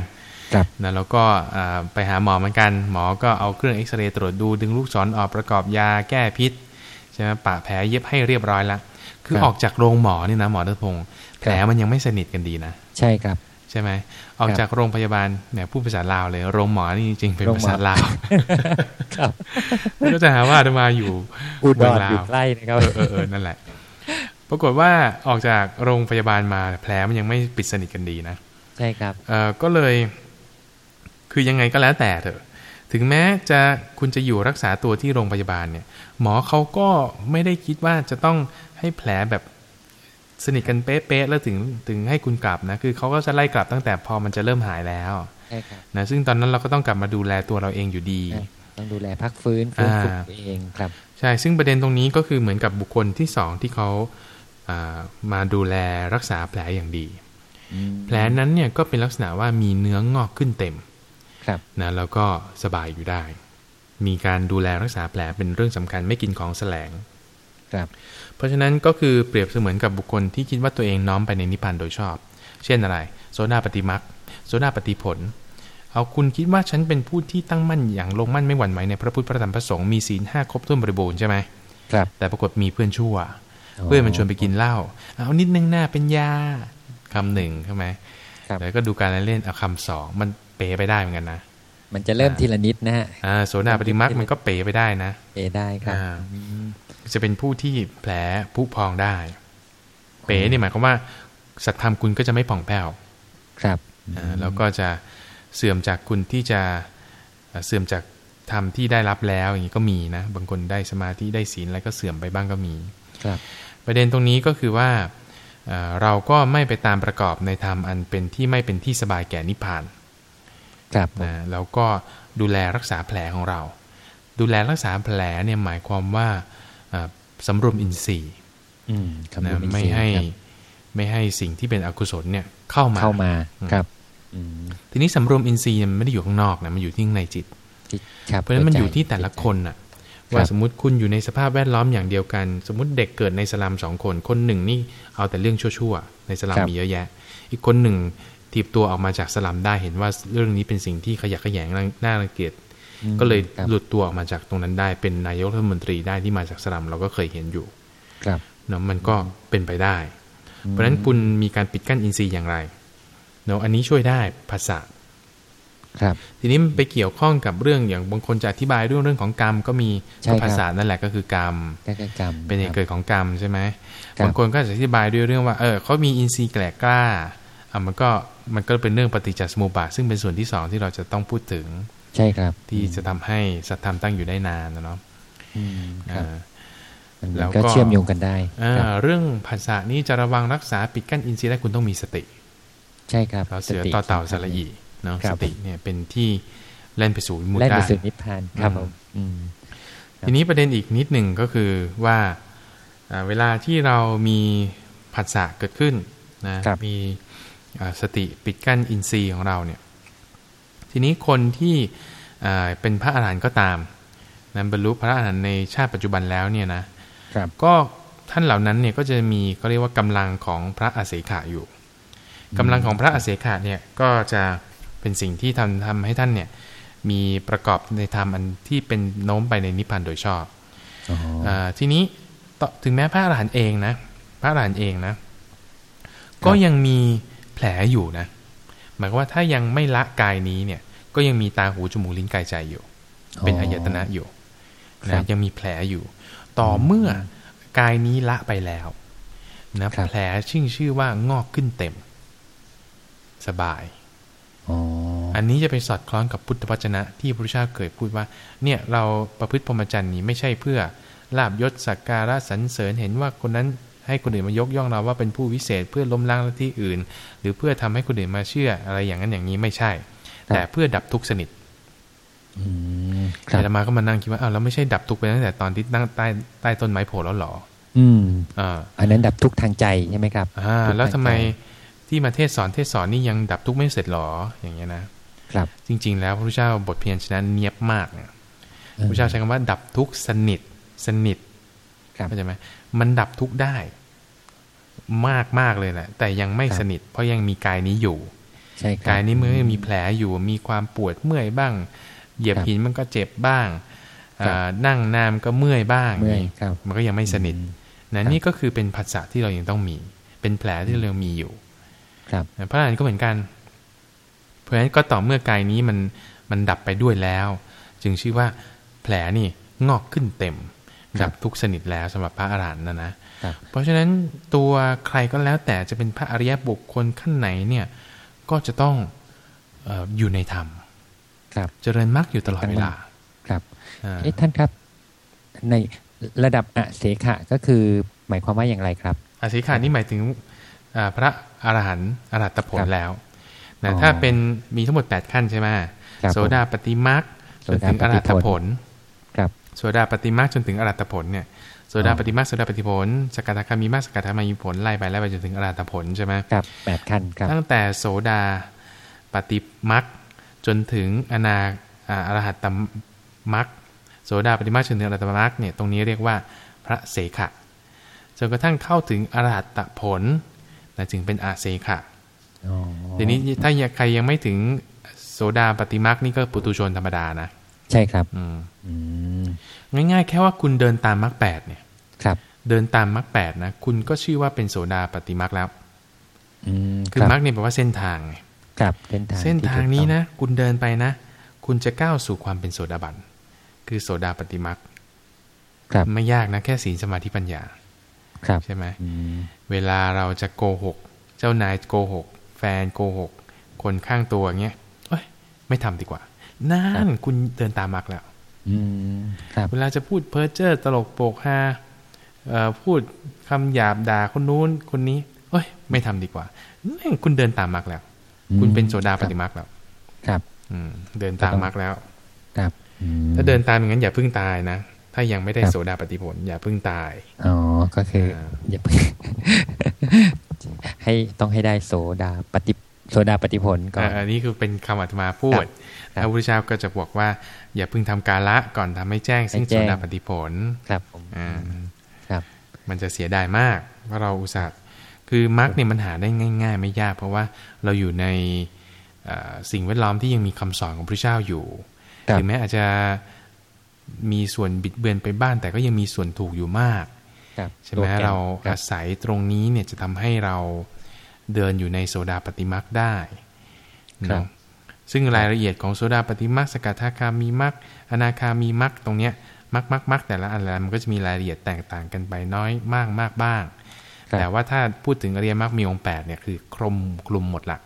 ครับนะแล้วก็อ่าไปหาหมอเหมือนกัน หมอก็เอาเครื่องเอ็กซเรย์ตรวจดูดึงลูกศรออกประกอบยาแก้พิษใช่ไหมปะแผลเย็บให้เรียบร้อยแล้วคือครับออกจากโรงหมอนี่นะหมอรัตพงศ์แผลมันยังไม่สนิทกันดีนะ ใช่ครับใช่ไหมออกครับจากโรงพยาบาลแหมพูดภาษาลาวเลย โรงหมอนี่จริงๆเป็นโรงหมอภาษาลาวครับก็จะหาว่าอาตมาอยู่อุดเมืรองลาอยู่วใกล้นะครับเออเออเออนั่นแหละ ปรากฏว่าออกจากโรงพยาบาลมาแผลมันยังไม่ปิดสนิทกันดีนะใช่ครับเออก็เลย คือยังไงก็แล้วแต่เถอะ ถึงแม้จะคุณจะอยู่รักษาตัวที่โรงพยาบาลเนี่ย หมอเขาก็ไม่ได้คิดว่าจะต้องให้แผลแบบสนิทกันเป๊ะๆแล้วถึงถึงให้คุณกลับนะคือเขาก็จะไล่กลับตั้งแต่พอมันจะเริ่มหายแล้วใช่ครับนะซึ่งตอนนั้นเราก็ต้องกลับมาดูแลตัวเราเองอยู่ดีใช่ต้องดูแลพักฟื้นฟื้นฟูอ่าตัวเองครับ ใช่ซึ่งประเด็นตรงนี้ก็คือเหมือนกับบุคคลที่สองที่เขาอ่า มาดูแลรักษาแผลอย่างดีอืมแผลนั้นเนี่ยก็เป็นลักษณะว่ามีเนื้องอกขึ้นเต็มครับนะแล้วก็สบายอยู่ได้ มีการดูแลรักษาแผลเป็นเรื่องสำคัญไม่กินของแสลงครับ เพราะฉะนั้นก็คือเปรียบเสมือนกับบุคคลที่คิดว่าตัวเองน้อมไปในนิพพานโดยชอบ เช่นอะไร โซดาปฏิมักโซดาปฏิผล เอาคุณคิดว่าฉันเป็นผู้ที่ตั้งมั่นอย่างลงมั่นไม่หวั่นไหวในพระพุทธพระธรรมพระสงฆ์มีศีลห้าครบถ้วนบริบูรณ์ใช่ไหมครับ แต่ปรากฏมีเพื่อนชั่ว เพื่อนมันชวนไปกินเหล้าเอานิดนึงหน้าเป็นยาคำหนึ่งใช่ไหมครับแล้วก็ดูการเล่นเอาคำสองมันเป๋ไปได้เหมือนกันนะมันจะเริ่มทีละนิดนะฮะอ่าโซดาปฏิมักมันก็เป๋ไปได้นะเอได้ครับอ่าอืมจะเป็นผู้ที่แผลผุพองได้ เป๋เนี่ยหมายความว่าสัตธรรมคุณก็จะไม่ผ่องแผ้วครับอ่าแล้วก็จะเสื่อมจากคุณที่จะเอ่อเสื่อมจากธรรมที่ได้รับแล้วอย่างนี้ก็มีนะ บางคนได้สมาธิได้ศีลอะไรก็เสื่อมไปบ้างก็มีครับ ประเด็นตรงนี้ก็คือว่าเอ่อเราก็ไม่ไปตามประกอบในธรรมอันเป็นที่ไม่เป็นที่สบายแก่นิพพานครับนะแล้วก็ดูแลรักษาแผลของเรา ดูแลรักษาแผลเนี่ยหมายความว่าเอ่อสำรวมอินทรีย์อืมคำนนะวณอินทไม่รีย์ให้ครับไม่ให้สิ่งที่เป็นอกุศลเนี่ยเข้ามาเข้ามาอืมครับอืมทีนี้สำรวมอินทรีย์มันไม่ได้อยู่ข้างนอกนะมันอยู่ที่ข้างในจิตที่ครับเพราะฉะนั้นมันข้อยู่ที่แต่ละคนน่ะครับ ว่าสมมติคุณอยู่ในสภาพแวดล้อมอย่างเดียวกัน สมมติเด็กเกิดในสลัมสองคน คนหนึ่งนี่เอาแต่เรื่องชั่วๆ ในสลัมมีเยอะแยะ อีกคนหนึ่งถีบตัวออกมาจากสลัมได้เห็นว่าเรื่องนี้เป็นสิ่งที่ขยะแขยงน่ารังเกียจอืมก็เลยครับหลุดตัวออกมาจากตรงนั้นได้ เป็นนายกรัฐมนตรีได้ที่มาจากสลัมเราก็เคยเห็นอยู่ ครับเนาะมันก็เป็นไปได้ เพราะฉะนั้นคุณมีการปิดกั้นอินทรีย์อย่างไรเนาะอันนี้ช่วยได้ภาษา ครับ ทีนี้มันไปเกี่ยวข้องกับเรื่องอย่างบางคนจะอธิบายเรื่องเรื่องของกรรมก็มีใช่ครับภาษานั่นแหละก็คือกรรมใกล้ๆกรรม เป็นเหตุครับเกิดของกรรมใช่ไหมครับบางคนก็จะอธิบายด้วยเรื่องว่า เออเขามีอินทรีย์แกลกกล้าอะมันก็มันก็เป็นเรื่องปฏิจจสมุปบาทซึ่งเป็นส่วนที่สองที่เราจะต้องพูดถึง ใช่ครับ ที่จะทำให้สัตธรรมตั้งอยู่ได้นานนะเนาะอืมครับอ่ามันแล้วก็ก็เชื่อมโยงกันได้อ่าครับเรื่องภาษานี้จะระวังรักษาปิดกั้นอินทรีย์ได้คุณต้องมีสติ ใช่ครับเราเสือสติต่อเต่าสระอี เนาะครัสบติเนี่ยเป็นที่เล่นไปสู่วิมุตแล่นได้ไปสู่นิพพานครับอืมผมอืมครับทีนี้ประเด็นอีกนิดหนึ่งก็คือว่าอ่าเวลาที่เรามีผัสสะเกิดขึ้นนะครับมีอ่าสติปิดกั้นอินทรีย์ของเราเนี่ย ทีนี้คนที่อ่าเป็นพระอรหันต์ก็ตามนั้นบรรลุพระอรหันต์ในชาติปัจจุบันแล้วเนี่ยนะครับก็ท่านเหล่านั้นเนี่ยก็จะมีเขาเรียกว่ากำลังของพระอาเสขะอยู่กำลังของพระอาเสขะเนี่ยก็จะ เป็นสิ่งที่ทำทำให้ท่านเนี่ยมีประกอบในธรรมอันที่เป็นโน้มไปในนิพพานโดยชอบอ๋ออาทีนี้ต่อถึงแม้พระอรหันต์เองนะพระอรหันต์เองนะก็ยังมีแผลอยู่นะหมายความว่าถ้ายังไม่ละกายนี้เนี่ย ก็ยังมีตาหูจมูกลิ้นกายใจอยู่ เป็นอายตนะอยู่ครันะบยังมีแผลอยู่ ต่อเมื่อกายนี้ละไปแล้วนะครับแผลชื่อชื่อว่างอกขึ้นเต็ม สบาย อ๋ออันนี้จะไปสอดคล้องกับพุทธวจนะที่พระพุทธเจ้าเคยพูดว่า เนี่ยเราประพฤติพรหมจรรย์นี้ไม่ใช่เพื่อลาบยศสักการะสรรเสริญเห็นว่าคนนั้นให้คนอื่นมายกย่องเราว่าเป็นผู้วิเศษเพื่อล้มล้างลัทธิอื่น หรือเพื่อทำให้คนอื่นมาเชื่ออะไรอย่างนั้นอย่างนี้ไม่ใช่ แต่เพื่อดับทุกข์สนิทอืมครับแต่ละมาก็มานั่งคิดว่าอ้าวเราไม่ใช่ดับทุกข์ไปตั้งแต่ตอนที่นั่งใต้ใต้ต้นไม้โพธิ์แล้วเหรอ อืมอ่าอันนั้นดับทุกข์ทางใจใช่ไหมครับอ่าทุกข์แล้วทำไม ทางใจที่มาเทศสอนเทศสอนนี่ยังดับทุกข์ไม่เสร็จหรออย่างเงี้ยนะครับจริง ๆ แล้วพระพุทธเจ้าบทเพียรชนะเนียบมากเนี่ยเออพระเจ้าใช้คำว่า ดับทุกข์สนิทสนิทครับเข้าใจไหมมันดับทุกข์ได้มากมากเลยแหละแต่ยังไม่ครับสนิท เพราะยังมีกายนี้อยู่ใช่ครับกายนี้เมื่อมีแผลอยู่มีความปวดเมื่อยบ้าง เหยียบครับหินมันก็เจ็บบ้างครับอ่านั่งนามก็เมื่อยบ้างเมื่อยครับมันก็ยังไม่สนิทอืมนะครับนี่ก็คือเป็นผัสสะที่เรายังต้องมี เป็นแผลที่เรายังมีอยู่ ครับพระอรหันต์ก็เหมือนกัน เพราะฉะนั้นก็ต่อเมื่อกายนี้มันมันดับไปด้วยแล้ว จึงชื่อว่าแผลนี่งอกขึ้นเต็มครับดับทุกข์สนิทแล้วสำหรับพระอรหันต์นะนะเพราะฉะนั้นตัวใครก็แล้วแต่จะเป็นพระอริยบุคคลขั้นไหนเนี่ยก็จะต้องเอออยู่ในธรรมครับเจริญมรรคอยู่ตลอดเวลาครับอ่าเอ๊ะท่านครับ ในระดับอเสขะก็คือหมายความว่าอย่างไรครับอาศิขานี่หมายถึงอ่า พระอรหันต์อรหัตผลครับแล้วอ๋นะอถ้าเป็นมีทั้งหมด 8 ขั้นใช่ไหมครับโสดาปฏิมักจนถึงอรหัตผลครับโสดาปฏิมาจนถึงอรหัตผลเนี่ยโสดาปฏิมาโสดาปฏิผลสกทาคามีมาสกทาคามีผลไล่ไปไล่ไปจนถึงอรหัตผลใช่ไหมครับแปดขั้นครับตั้งแต่โสดาปฏิมักจนถึงอนาอ่าอรหัตตมักโสดาปฏิมาจนถึงอรหัตมักเนี่ยตรงนี้เรียกว่าพระเสขะจนกระทั่งเข้าถึงอรหัตผล นะจึงเป็นอาเสขะอ๋อทีนี้ถ้าใครยังไม่ถึงโสดาปฏิมักนี่ก็ปุตุชนธรรมดานะ ใช่ครับอืมอืมง่ายๆ แค่ว่าคุณเดินตามมรรคแปดเนี่ย ครับ เดินตามมรรคแปดนะคุณก็ชื่อว่าเป็นโสดาปฏิมรรคแล้วอืมคือรับมรรคเนี่ยแปลว่าเส้นทางไงครับเส้นทางเส้นที่ทางถูกนี้ต้องนะ คุณเดินไปนะ คุณจะก้าวสู่ความเป็นโสดาบัน คือโสดาปฏิมรรคครับไม่ยากนะ แค่ศีลสมาธิปัญญาครับ ใช่ไหมอืมเวลาเราจะโกหก เจ้านายโกหก แฟนโกหก คนข้างตัวเงี้ยเอ้ย ไม่ทำดีกว่านั่นคุณเดินตามมรรคแล้วอืมครับเวลาจะพูดเพ้อเจ้อตลกโปกฮาเอ่อพูดคำหยาบด่าคนนู้นคนนี้ เอ้ย ไม่ทำดีกว่านั่นคุณเดินตามมรรคแล้ว คุณเป็นโสดาปฏิมรรคแล้ว ครับอืมเดินตามมรรคแล้ว ครับอืมถ้าเดินตามอย่างนั้นอย่าเพิ่งตายนะ ถ้ายังไม่ได้ครับโสดาปฏิผล อย่าเพิ่งตาย อ๋อ ก็คืออ่าอย่าเพิ่งให้ต้องให้ได้โสดาปฏิโสดาปฏิผลก่อนอ่าอันนี้คือเป็นคำอาตมาพูดครับพระพุทธเจ้าก็จะบอกว่า อย่าเพิ่งทำกาละก่อนทำให้แจ้งซึ่งให้โสแจ้งดาปฏิผล ครับผมอ่าครับ มันจะเสียดายมากว่าเราอุตส่าห์คือมรรคเนี่ยมันหาได้ง่าย ๆ ไม่ยาก เพราะว่าเราอยู่ในเอ่อสิ่งแวดล้อมที่ยังมีคำสอนของพระเจ้าอยู่ครับถึงแม้อาจจะ มีส่วนบิดเบือนไปบ้างแต่ก็ยังมีส่วนถูกอยู่มากครับใช่ไหมโปแกเราครัอาบศัยตรงนี้เนี่ยจะทำให้เราเดินอยู่ในโสดาปฏิมักได้ครับเนาะซึ่งรายละเอียดของโซดาปฏิมักสกทาคามีมักอนาคามีมักตรงเนี้ยมักมักมักแต่ละอันละมันก็จะมีรายละเอียดแตกต่างกันไปน้อยมากมากบ้างครับแต่ว่าถ้าพูดถึงอริยมรรคมีองค์แปดเนี่ยคือคลุมคลุมหมดละ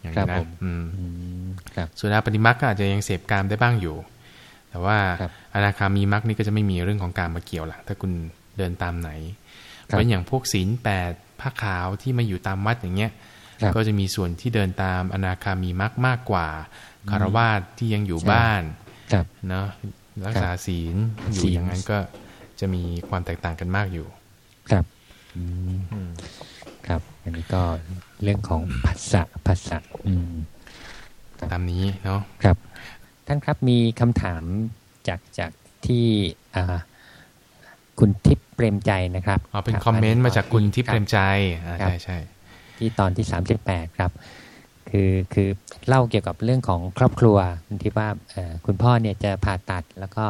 อย่างครันี้บนะผมอืมอืมครับโซดาปฏิมักก็อาจจะยังเสพกามได้บ้างอยู่ แต่ว่าครับอนาคามีมักนี่ก็จะไม่มีเรื่องของการมาเกี่ยวละถ้าคุณเดินตามไหนครับเป็นอย่างพวกศีลแปดผ้าขาวที่มาอยู่ตามวัดอย่างเงี้ยครับก็จะมีส่วนที่เดินตามอนาคามีมากมากกว่าคารวาสที่ยังอยู่ใช่บ้านครับเนาะรักษาศีลอยู่ศีลอย่างนั้นก็จะมีความแตกต่างกันมากอยู่ ครับอืมอืมครับ อันนี้ก็เรื่องของภาษาภาษาอืมตามนี้เนาะครับ ท่านครับมีคำถามจากจากที่อ่าคุณทิพย์เปรมใจนะครับอ๋อเป็นรับคอมเมนต์มาจากคุณที่รับเปรมใจอ่าครับใช่ใช่ที่ตอนที่สามสิบแปดครับ คือคือเล่าเกี่ยวกับเรื่องของครอบครัวคุณทิพย์ว่าเอ่อคุณพ่อเนี่ยจะผ่าตัดแล้วก็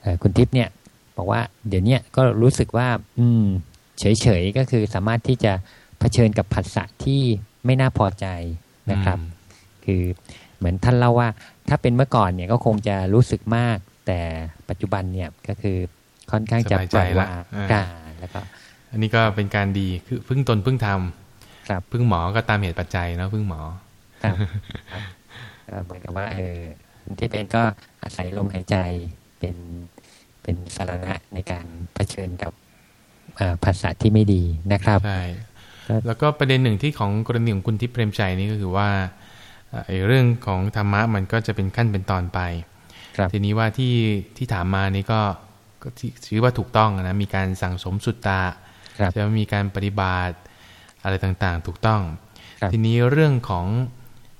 เอ่อคุณทิพย์เนี่ยบอกว่าเดี๋ยวเนี้ยก็รู้สึกว่า อืมเฉยๆก็คือสามารถที่จะเผชิญกับผัสสะที่ไม่น่าพอใจนะครับอืมคือ เหมือนท่านเล่าว่า ถ้าเป็นเมื่อก่อนเนี่ยก็คงจะรู้สึกมาก แต่ปัจจุบันเนี่ยก็คือค่อนข้างจะปล่อยวางกาแล้วก็อันนี้ก็เป็นการดีคือพึ่งตนพึ่งทำครับพึ่งหมอก็ตามเหตุปัจจัยเนาะพึ่งหมอครับครับก็เหมือนกับว่าเออที่เป็นก็อาศัยลมหายใจเป็นเป็นสาระในการเผชิญกับอ่าภาษาที่ไม่ดีนะครับใช่ครับแล้วก็ประเด็นหนึ่งที่ของกรณีของคุณทิพย์เปรมใจนี่ก็คือว่าเอ่อ ไอ้เรื่องของธรรมะมันก็จะเป็นขั้นเป็นตอนไปครับทีนี้ว่าที่ที่ถามมานี่ก็ก็ที่ถือว่าถูกต้องนะมีการสั่งสมสุตตาครับจะมีการปฏิบัติอะไรต่างๆ ถูกต้องครับทีนี้เรื่องของ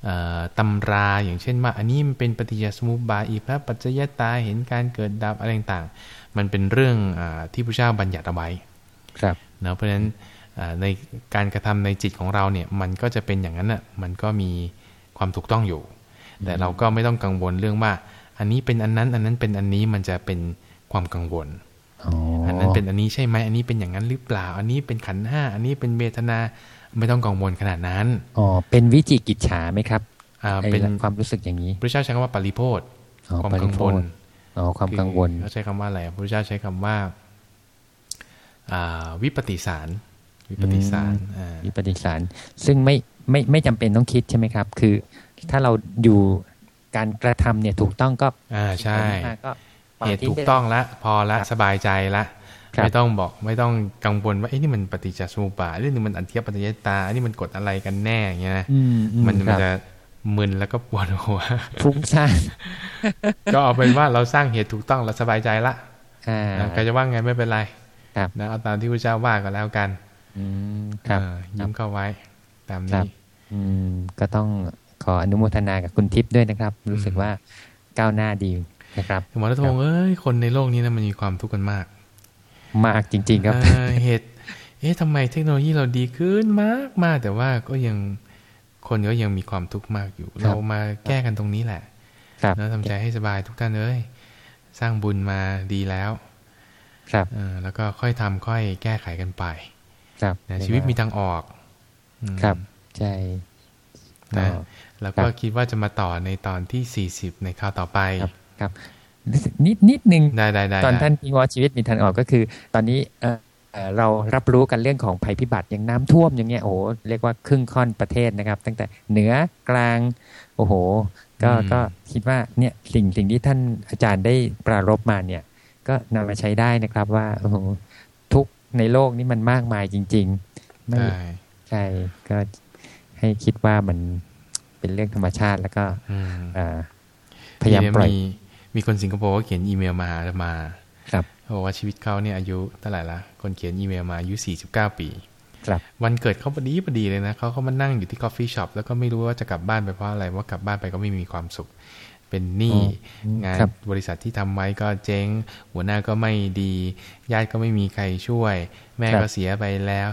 เออตำราอย่างเช่นว่าอันนี้มันเป็นปฏิจจสมุปบาทอีกพระปัจจยตาเห็นการเกิดดับอะไรต่างๆ มันเป็นเรื่องอาที่พระเจ้าบัญญัติเอาไว้ครับเนาะเพราะฉะนั้นอ่าในการกระทำในจิตของเราเนี่ยมันก็จะเป็นอย่างนั้นอะมันก็มี ความถูกต้องอยู่ แต่เราก็ไม่ต้องกังวลเรื่องว่า อันนี้เป็นอันนั้น อันนั้นเป็นอันนี้มันจะเป็นความกังวลอ๋ออันนั้นเป็นอันนี้ใช่ไหมอันนี้เป็นอย่างนั้นหรือเปล่า อันนี้เป็นขันธ์ห้าอันนี้เป็นเวทนาไม่ต้องกังวลขนาดนั้นอ๋อเป็นวิจิกิจฉาไหมครับอ่าไอ้เป็นความรู้สึกอย่างนี้พระเจ้าใช้คำว่าปริโพธอ๋อความปกัริงโภวลคอ๋อความกังวลเขาใช้คำว่าอะไรพระเจ้าใช้คำว่าอ่าวิปฏิสาร วิปฏิสารอ่าวิปฏิสารซึ่งไม่ ไม่ไม่จำเป็นต้องคิดใช่ไหมครับ คือถ้าเราอยู่การกระทำเนี่ยถูกต้องก็อ่าใช่ก็วางเหตุทิ้ถูกไปลยต้องละพอละครับสบายใจละครับไม่ต้องบอกไม่ต้องกังวลว่าเอ้นี่มันปฏิจจสมุปบาทเรื่องนี้มันอันเทียบปัจจยตาอันนี้มันกฎอะไรกันแน่อย่างเงี้ยนะอืมอืมันคมันรับจะมึนแล้วก็ปวดหัวฟุ้งซ่านก็เอาเป็นว่าเราสร้างเหตุถูกต้องเราสบายใจละอ่านะใครจะว่าไงไม่เป็นไรครับนะเอาตามที่พระเจ้าว่าก็แล้วกันอืมครับเออยิ้มเข้าไว้ ตามครันี้บอืมก็ต้องขออนุโมทนากับคุณทิพย์ด้วยนะครับ รู้สึกว่าก้าวหน้าดีนะครับหมอรัตพงศ์เอ้ยคนในโลกนี้นะมันมีความทุกข์กันมาก มากจริง ๆ ครับเออเหตุ เอ๊ะทำไมเทคโนโลยีเราดีขึ้นมากมากแต่ว่าก็ยังคนก็ยังมีความทุกข์มากอยู่ครับเรามาแก้กันตรงนี้แหละครับแล้วทำใจให้สบายทุกท่านเอ้ยสร้างบุญมาดีแล้ว ครับเออแล้วก็ค่อยทำค่อยแก้ไขกันไปครับนะชีวิตมีทางออกอืม ครับ ใช่นะก็แล้วก็ครับคิดว่าจะมาต่อในตอนที่40ในคราวต่อไปครับครับรู้สึกนิดนิดนึงได้ได้ได้ตอนได้ท่านพิงวอชีวิตมีทางออกก็คือ ตอนนี้เอ่อเอ่อเรารับรู้กันเรื่องของภัยพิบัติอย่างน้ำท่วมอย่างเงี้ยโอ้โหเรียกว่าครึ่งค่อนประเทศนะครับ ตั้งแต่เหนือกลางโอ้โห ก็ก็คิดว่าเนี่ยสิ่งสิ่งที่ท่านอาจารย์ได้ปรารบมาเนี่ย ก็นำมาใช้ได้นะครับว่าโอ้โหทุกข์ในโลกนี้มันมากมายจริง ๆ ไม่ ใช่ใช่ก็ให้คิดว่ามันเป็นเรื่องธรรมชาติแล้วก็อืมเอ่อพยายามปล่อยมีมีคนสิงคโปร์ก็เขียนอีเมลมาหามาครับเขาบอกว่าชีวิตเขาเนี่ยอายุเท่าไหร่ละคนเขียนอีเมลมาอายุ49ปี ครับ วันเกิดเขาพอดีพอดีเลยนะเขาเขามานั่งอยู่ที่กาแฟช็อปแล้วก็ไม่รู้ว่าจะกลับบ้านไปเพราะอะไรว่ากลับบ้านไปก็ไม่มีความสุข เป็นหนี้อืมงานครับบริษัทที่ทำไว้ก็เจ๊ง หัวหน้าก็ไม่ดี ญาติก็ไม่มีใครช่วย แม่ครับก็เสียไปแล้ว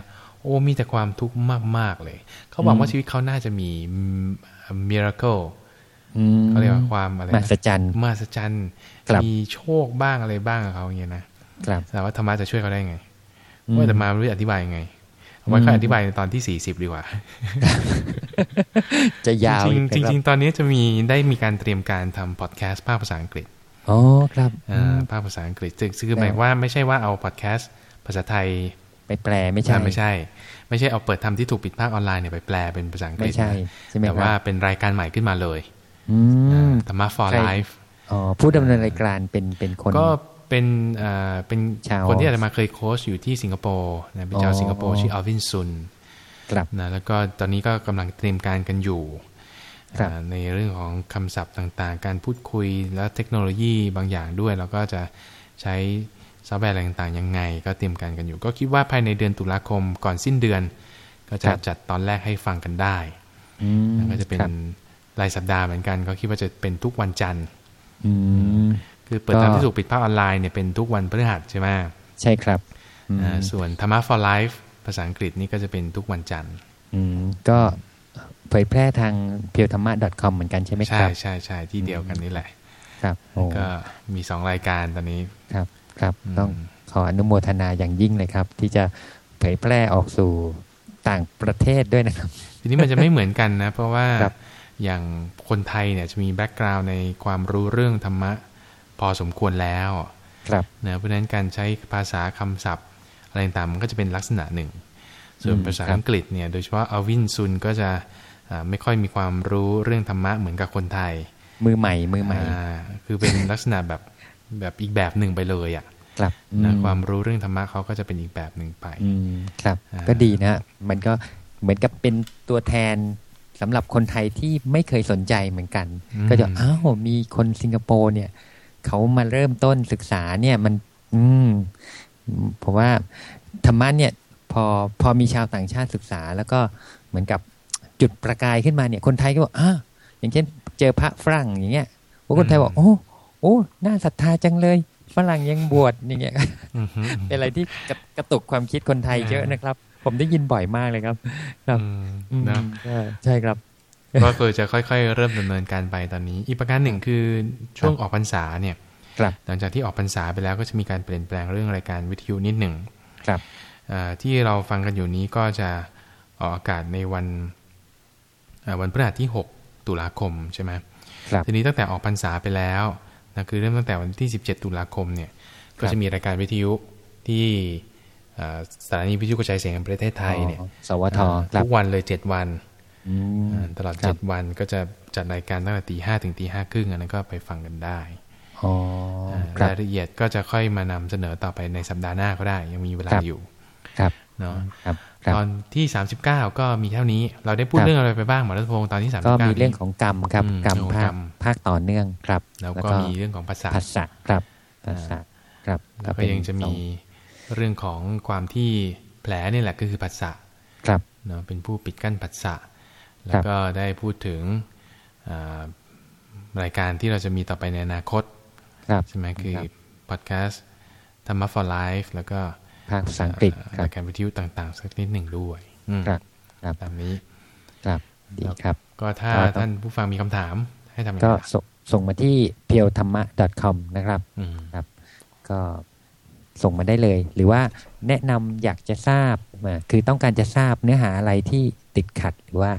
โอ้มีแต่ความทุกข์มาก ๆ เลย เขาบอกอืมว่าชีวิตเขาน่าจะมีมิราเคิลอืมเขาเรียกว่าความอะไรมหันะศจรรย์มหัศจรรย์ครับมีโชคบ้างอะไรบ้างกับเขาอย่างเงี้ยนะครับแต่ว่าธรรมะจะช่วยเขาได้ไงอืมว่าแต่มาไม่รู้จะอธิบายยังไงเอาไว้ค่อยอธิบายในตอนที่40ดีกว่า จะยาวจริงอีกๆจนะคริบงๆตอนนี้จะมีได้มีการเตรียมการทำพอดแคสต์ภาคภาษาอังกฤษอ๋อครับอ่าอืมภาคภาษาอังกฤษซึ่งคือหมายว่าไม่ใช่ว่าเอาพอดแคสต์ภาษาไทย ไปแปลไม่ใช่ไม่ใช่ ไม่ใช่เอาเปิดทำที่ถูกปิดภาคออนไลน์เนี่ยไปแปลเป็นภาษาอังกฤไม่ษใช่นะใช่ไหมแต่คว่ารับเป็นรายการใหม่ขึ้นมาเลยอืมธรรมะ for ใคร life อ๋อผู้ดำเนินรายการเป็นเป็นคนก็เป็นเอ่อเป็นชาวคนที่อาจจะมาเคยโค้ชอยู่ที่สิงคโปร์นะเป็นชาวอ๋อสิงคโปร์ชื่ออัลวินซุนครับนะแล้วก็ตอนนี้ก็กำลังเตรียมการกันอยู่ครับอ่าในเรื่องของคำศัพท์ต่างๆ การพูดคุยและเทคโนโลยีบางอย่างด้วยแล้วก็จะใช้ ซอฟต์แวร์อะไรต่างๆยังไง ก็เตรียมการกันอยู่ ก็คิดว่าภายในเดือนตุลาคมก่อนสิ้นเดือน ก็จะจัดตอนแรกให้ฟังกันได้อืมแล้วก็จะเป็นครับรายสัปดาห์เหมือนกัน ก็คิดว่าจะเป็นทุกวันจันทร์อืมคือเปิดธรรมที่ถูกปิดภาคออนไลน์เนี่ยเป็นทุกวันพฤหัสใช่ไหมใช่ครับอืมอ่าส่วนธรรมะ for life ภาษาอังกฤษนี่ก็จะเป็นทุกวันจันทร์อืมก็เผยแพร่ทางเพียวธรรมะ .com เหมือนกันใช่ไหมคใช่รับใช่ใช่ที่เดียวกันนี่แหละ ครับโอ้ก็มีสองรายการตอนนี้ครับ ครับอืมต้องขออนุโมทนาอย่างยิ่งเลยครับ ที่จะเผยแพร่ออกสู่ต่างประเทศด้วยนะครับ ทีนี้มันจะไม่เหมือนกันนะ เพราะว่าครับอย่างคนไทยเนี่ยจะมีแบ็กกราวน์ในความรู้เรื่องธรรมะพอสมควรแล้วครับนะเพราะฉะนั้นการใช้ภาษาคำศัพท์ อะไรต่างๆมันก็จะเป็นลักษณะหนึ่ง ส่วนอืมภาษาครับอังกฤษเนี่ยโดยเฉพาะอวินซุนก็จะอ่าไม่ค่อยมีความรู้เรื่องธรรมะเหมือนกับคนไทย มือใหม่มือใหม่อ่าคือเป็นลักษณะแบบ แบบอีกแบบหนึ่งไปเลยอะครับนะอืมความรู้เรื่องธรรมะเขาก็จะเป็นอีกแบบหนึ่งไปอืมครับอ่าก็ดีนะ มันก็เหมือนกับเป็นตัวแทนสำหรับคนไทยที่ไม่เคยสนใจเหมือนกัน ก็จะอ้าวมีคนสิงคโปร์เนี่ยเขามาเริ่มต้นศึกษาเนี่ยมัน อืมผมว่าธรรมะเนี่ย พอพอมีชาวต่างชาติศึกษา แล้วก็เหมือนกับจุดประกายขึ้นมาเนี่ย คนไทยก็บอกอ้าอย่างเช่น เจอพระฝรั่งอย่างเงี้ยโอ้คนไทยบอกโอ้โอ้ น่าศรัทธาจังเลย ฝรั่งยังบวชอย่างเงี้ยอือฮึเป็นอะไรที่กระกระตุกความคิดคนไทยเยอะนะครับ ผมได้ยินบ่อยมากเลยครับ ครับอืมอืมนะใช่ใช่ครับก็คือจะค่อยๆ เริ่มดำเนินการไปตอนนี้ อีกประการหนึ่งคือช่วงออกพรรษาเนี่ยครับหลังจากที่ออกพรรษาไปแล้วก็จะมีการเปลี่ยนแปลงเรื่องรายการวิทยุนิดหนึ่งครับอ่าที่เราฟังกันอยู่นี้ก็จะออกอากาศในวันอ่าวันพฤหัสที่ 6 ตุลาคมใช่ไหมครับทีนี้ตั้งแต่ออกพรรษาไปแล้ว นะคือเริ่มตั้งแต่วันที่ 17 ตุลาคมเนี่ยก็จะมีรายการวิทยุที่อ่าสถานีวิทยุกระจายเสียงแห่งประเทศไทยเนี่ยอ๋อสวทอ่าครับทุกวันเลย7วันอืมอ่าตลอดครัเจ็บดวันก็จะจัดรายการตั้งแต่ตีห้าถึงตีห้าครึ่งอันนั้นก็ไปฟังกันได้อ๋อครับรายละเอียดก็จะค่อยมานำเสนอต่อไปในสัปดาห์หน้าก็ได้ ยังมีเวลาครับอยู่ ครับเนาะครับครับ ตอนที่ 39 ก็มีเท่านี้ เราได้พูดครับเรื่องอะไรไปบ้างหมอรัตพงศ์ตอนที่39ก็มีเรื่องของกรรมครับอืมกรรมเรื่องของภาคกรรมภาคต่อเนื่องครับ แล้วก็มีเรื่องของภาษาภาษาครับภาษาครับแล้วก็เป็นยังจะมีสอเรื่องของความที่แผลนี่แหละก็คือภาษาครับเนาะเป็นผู้ปิดกั้นภาษาคแล้รัวบก็ได้พูดถึงอ่ารายการที่เราจะมีต่อไปในอนาคตครับใช่ไหมคือครับพอดแคสต์ธรรมะ for life แล้วก็ ภาคภาษาอังกฤษรายการวิทยุต่างๆ สักนิดหนึ่งด้วยครับครับตามนี้ครับดีครับ ก็ถ้าท่านผู้ฟังมีคำถาม ให้ทำก็ส่งมาที่ p e o t h a m m a com นะครับอืมก็ส่งมาได้เลย หรือว่าแนะนำอยากจะทราบคือต้องการจะทราบเนื้อหาอะไรที่ติดขัดหรือว่า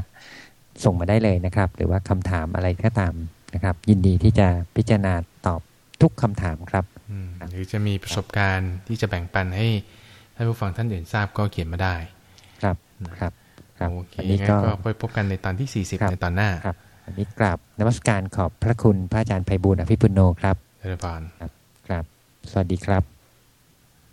ส่งมาได้เลยนะครับ หรือว่าคำถามอะไรก็ตามนะครับ ยินดีที่จะพิจารณาตอบทุกคำถามครับหรือจะมีประสบการณ์ที่จะแบ่งปันให้ ท่านผู้ฟังท่านอื่นทราบก็เขียนมาได้ ครับครับครับโอเควันนี้งั้นก็ก็ไปพบกันในตอนที่ 40ครับในตอนหน้าครับวันนี้กราบนมัสการขอบพระคุณพระอาจารย์ไพบูลย์อภิปุโนครับเจริญพรครับ สวัสดีครับ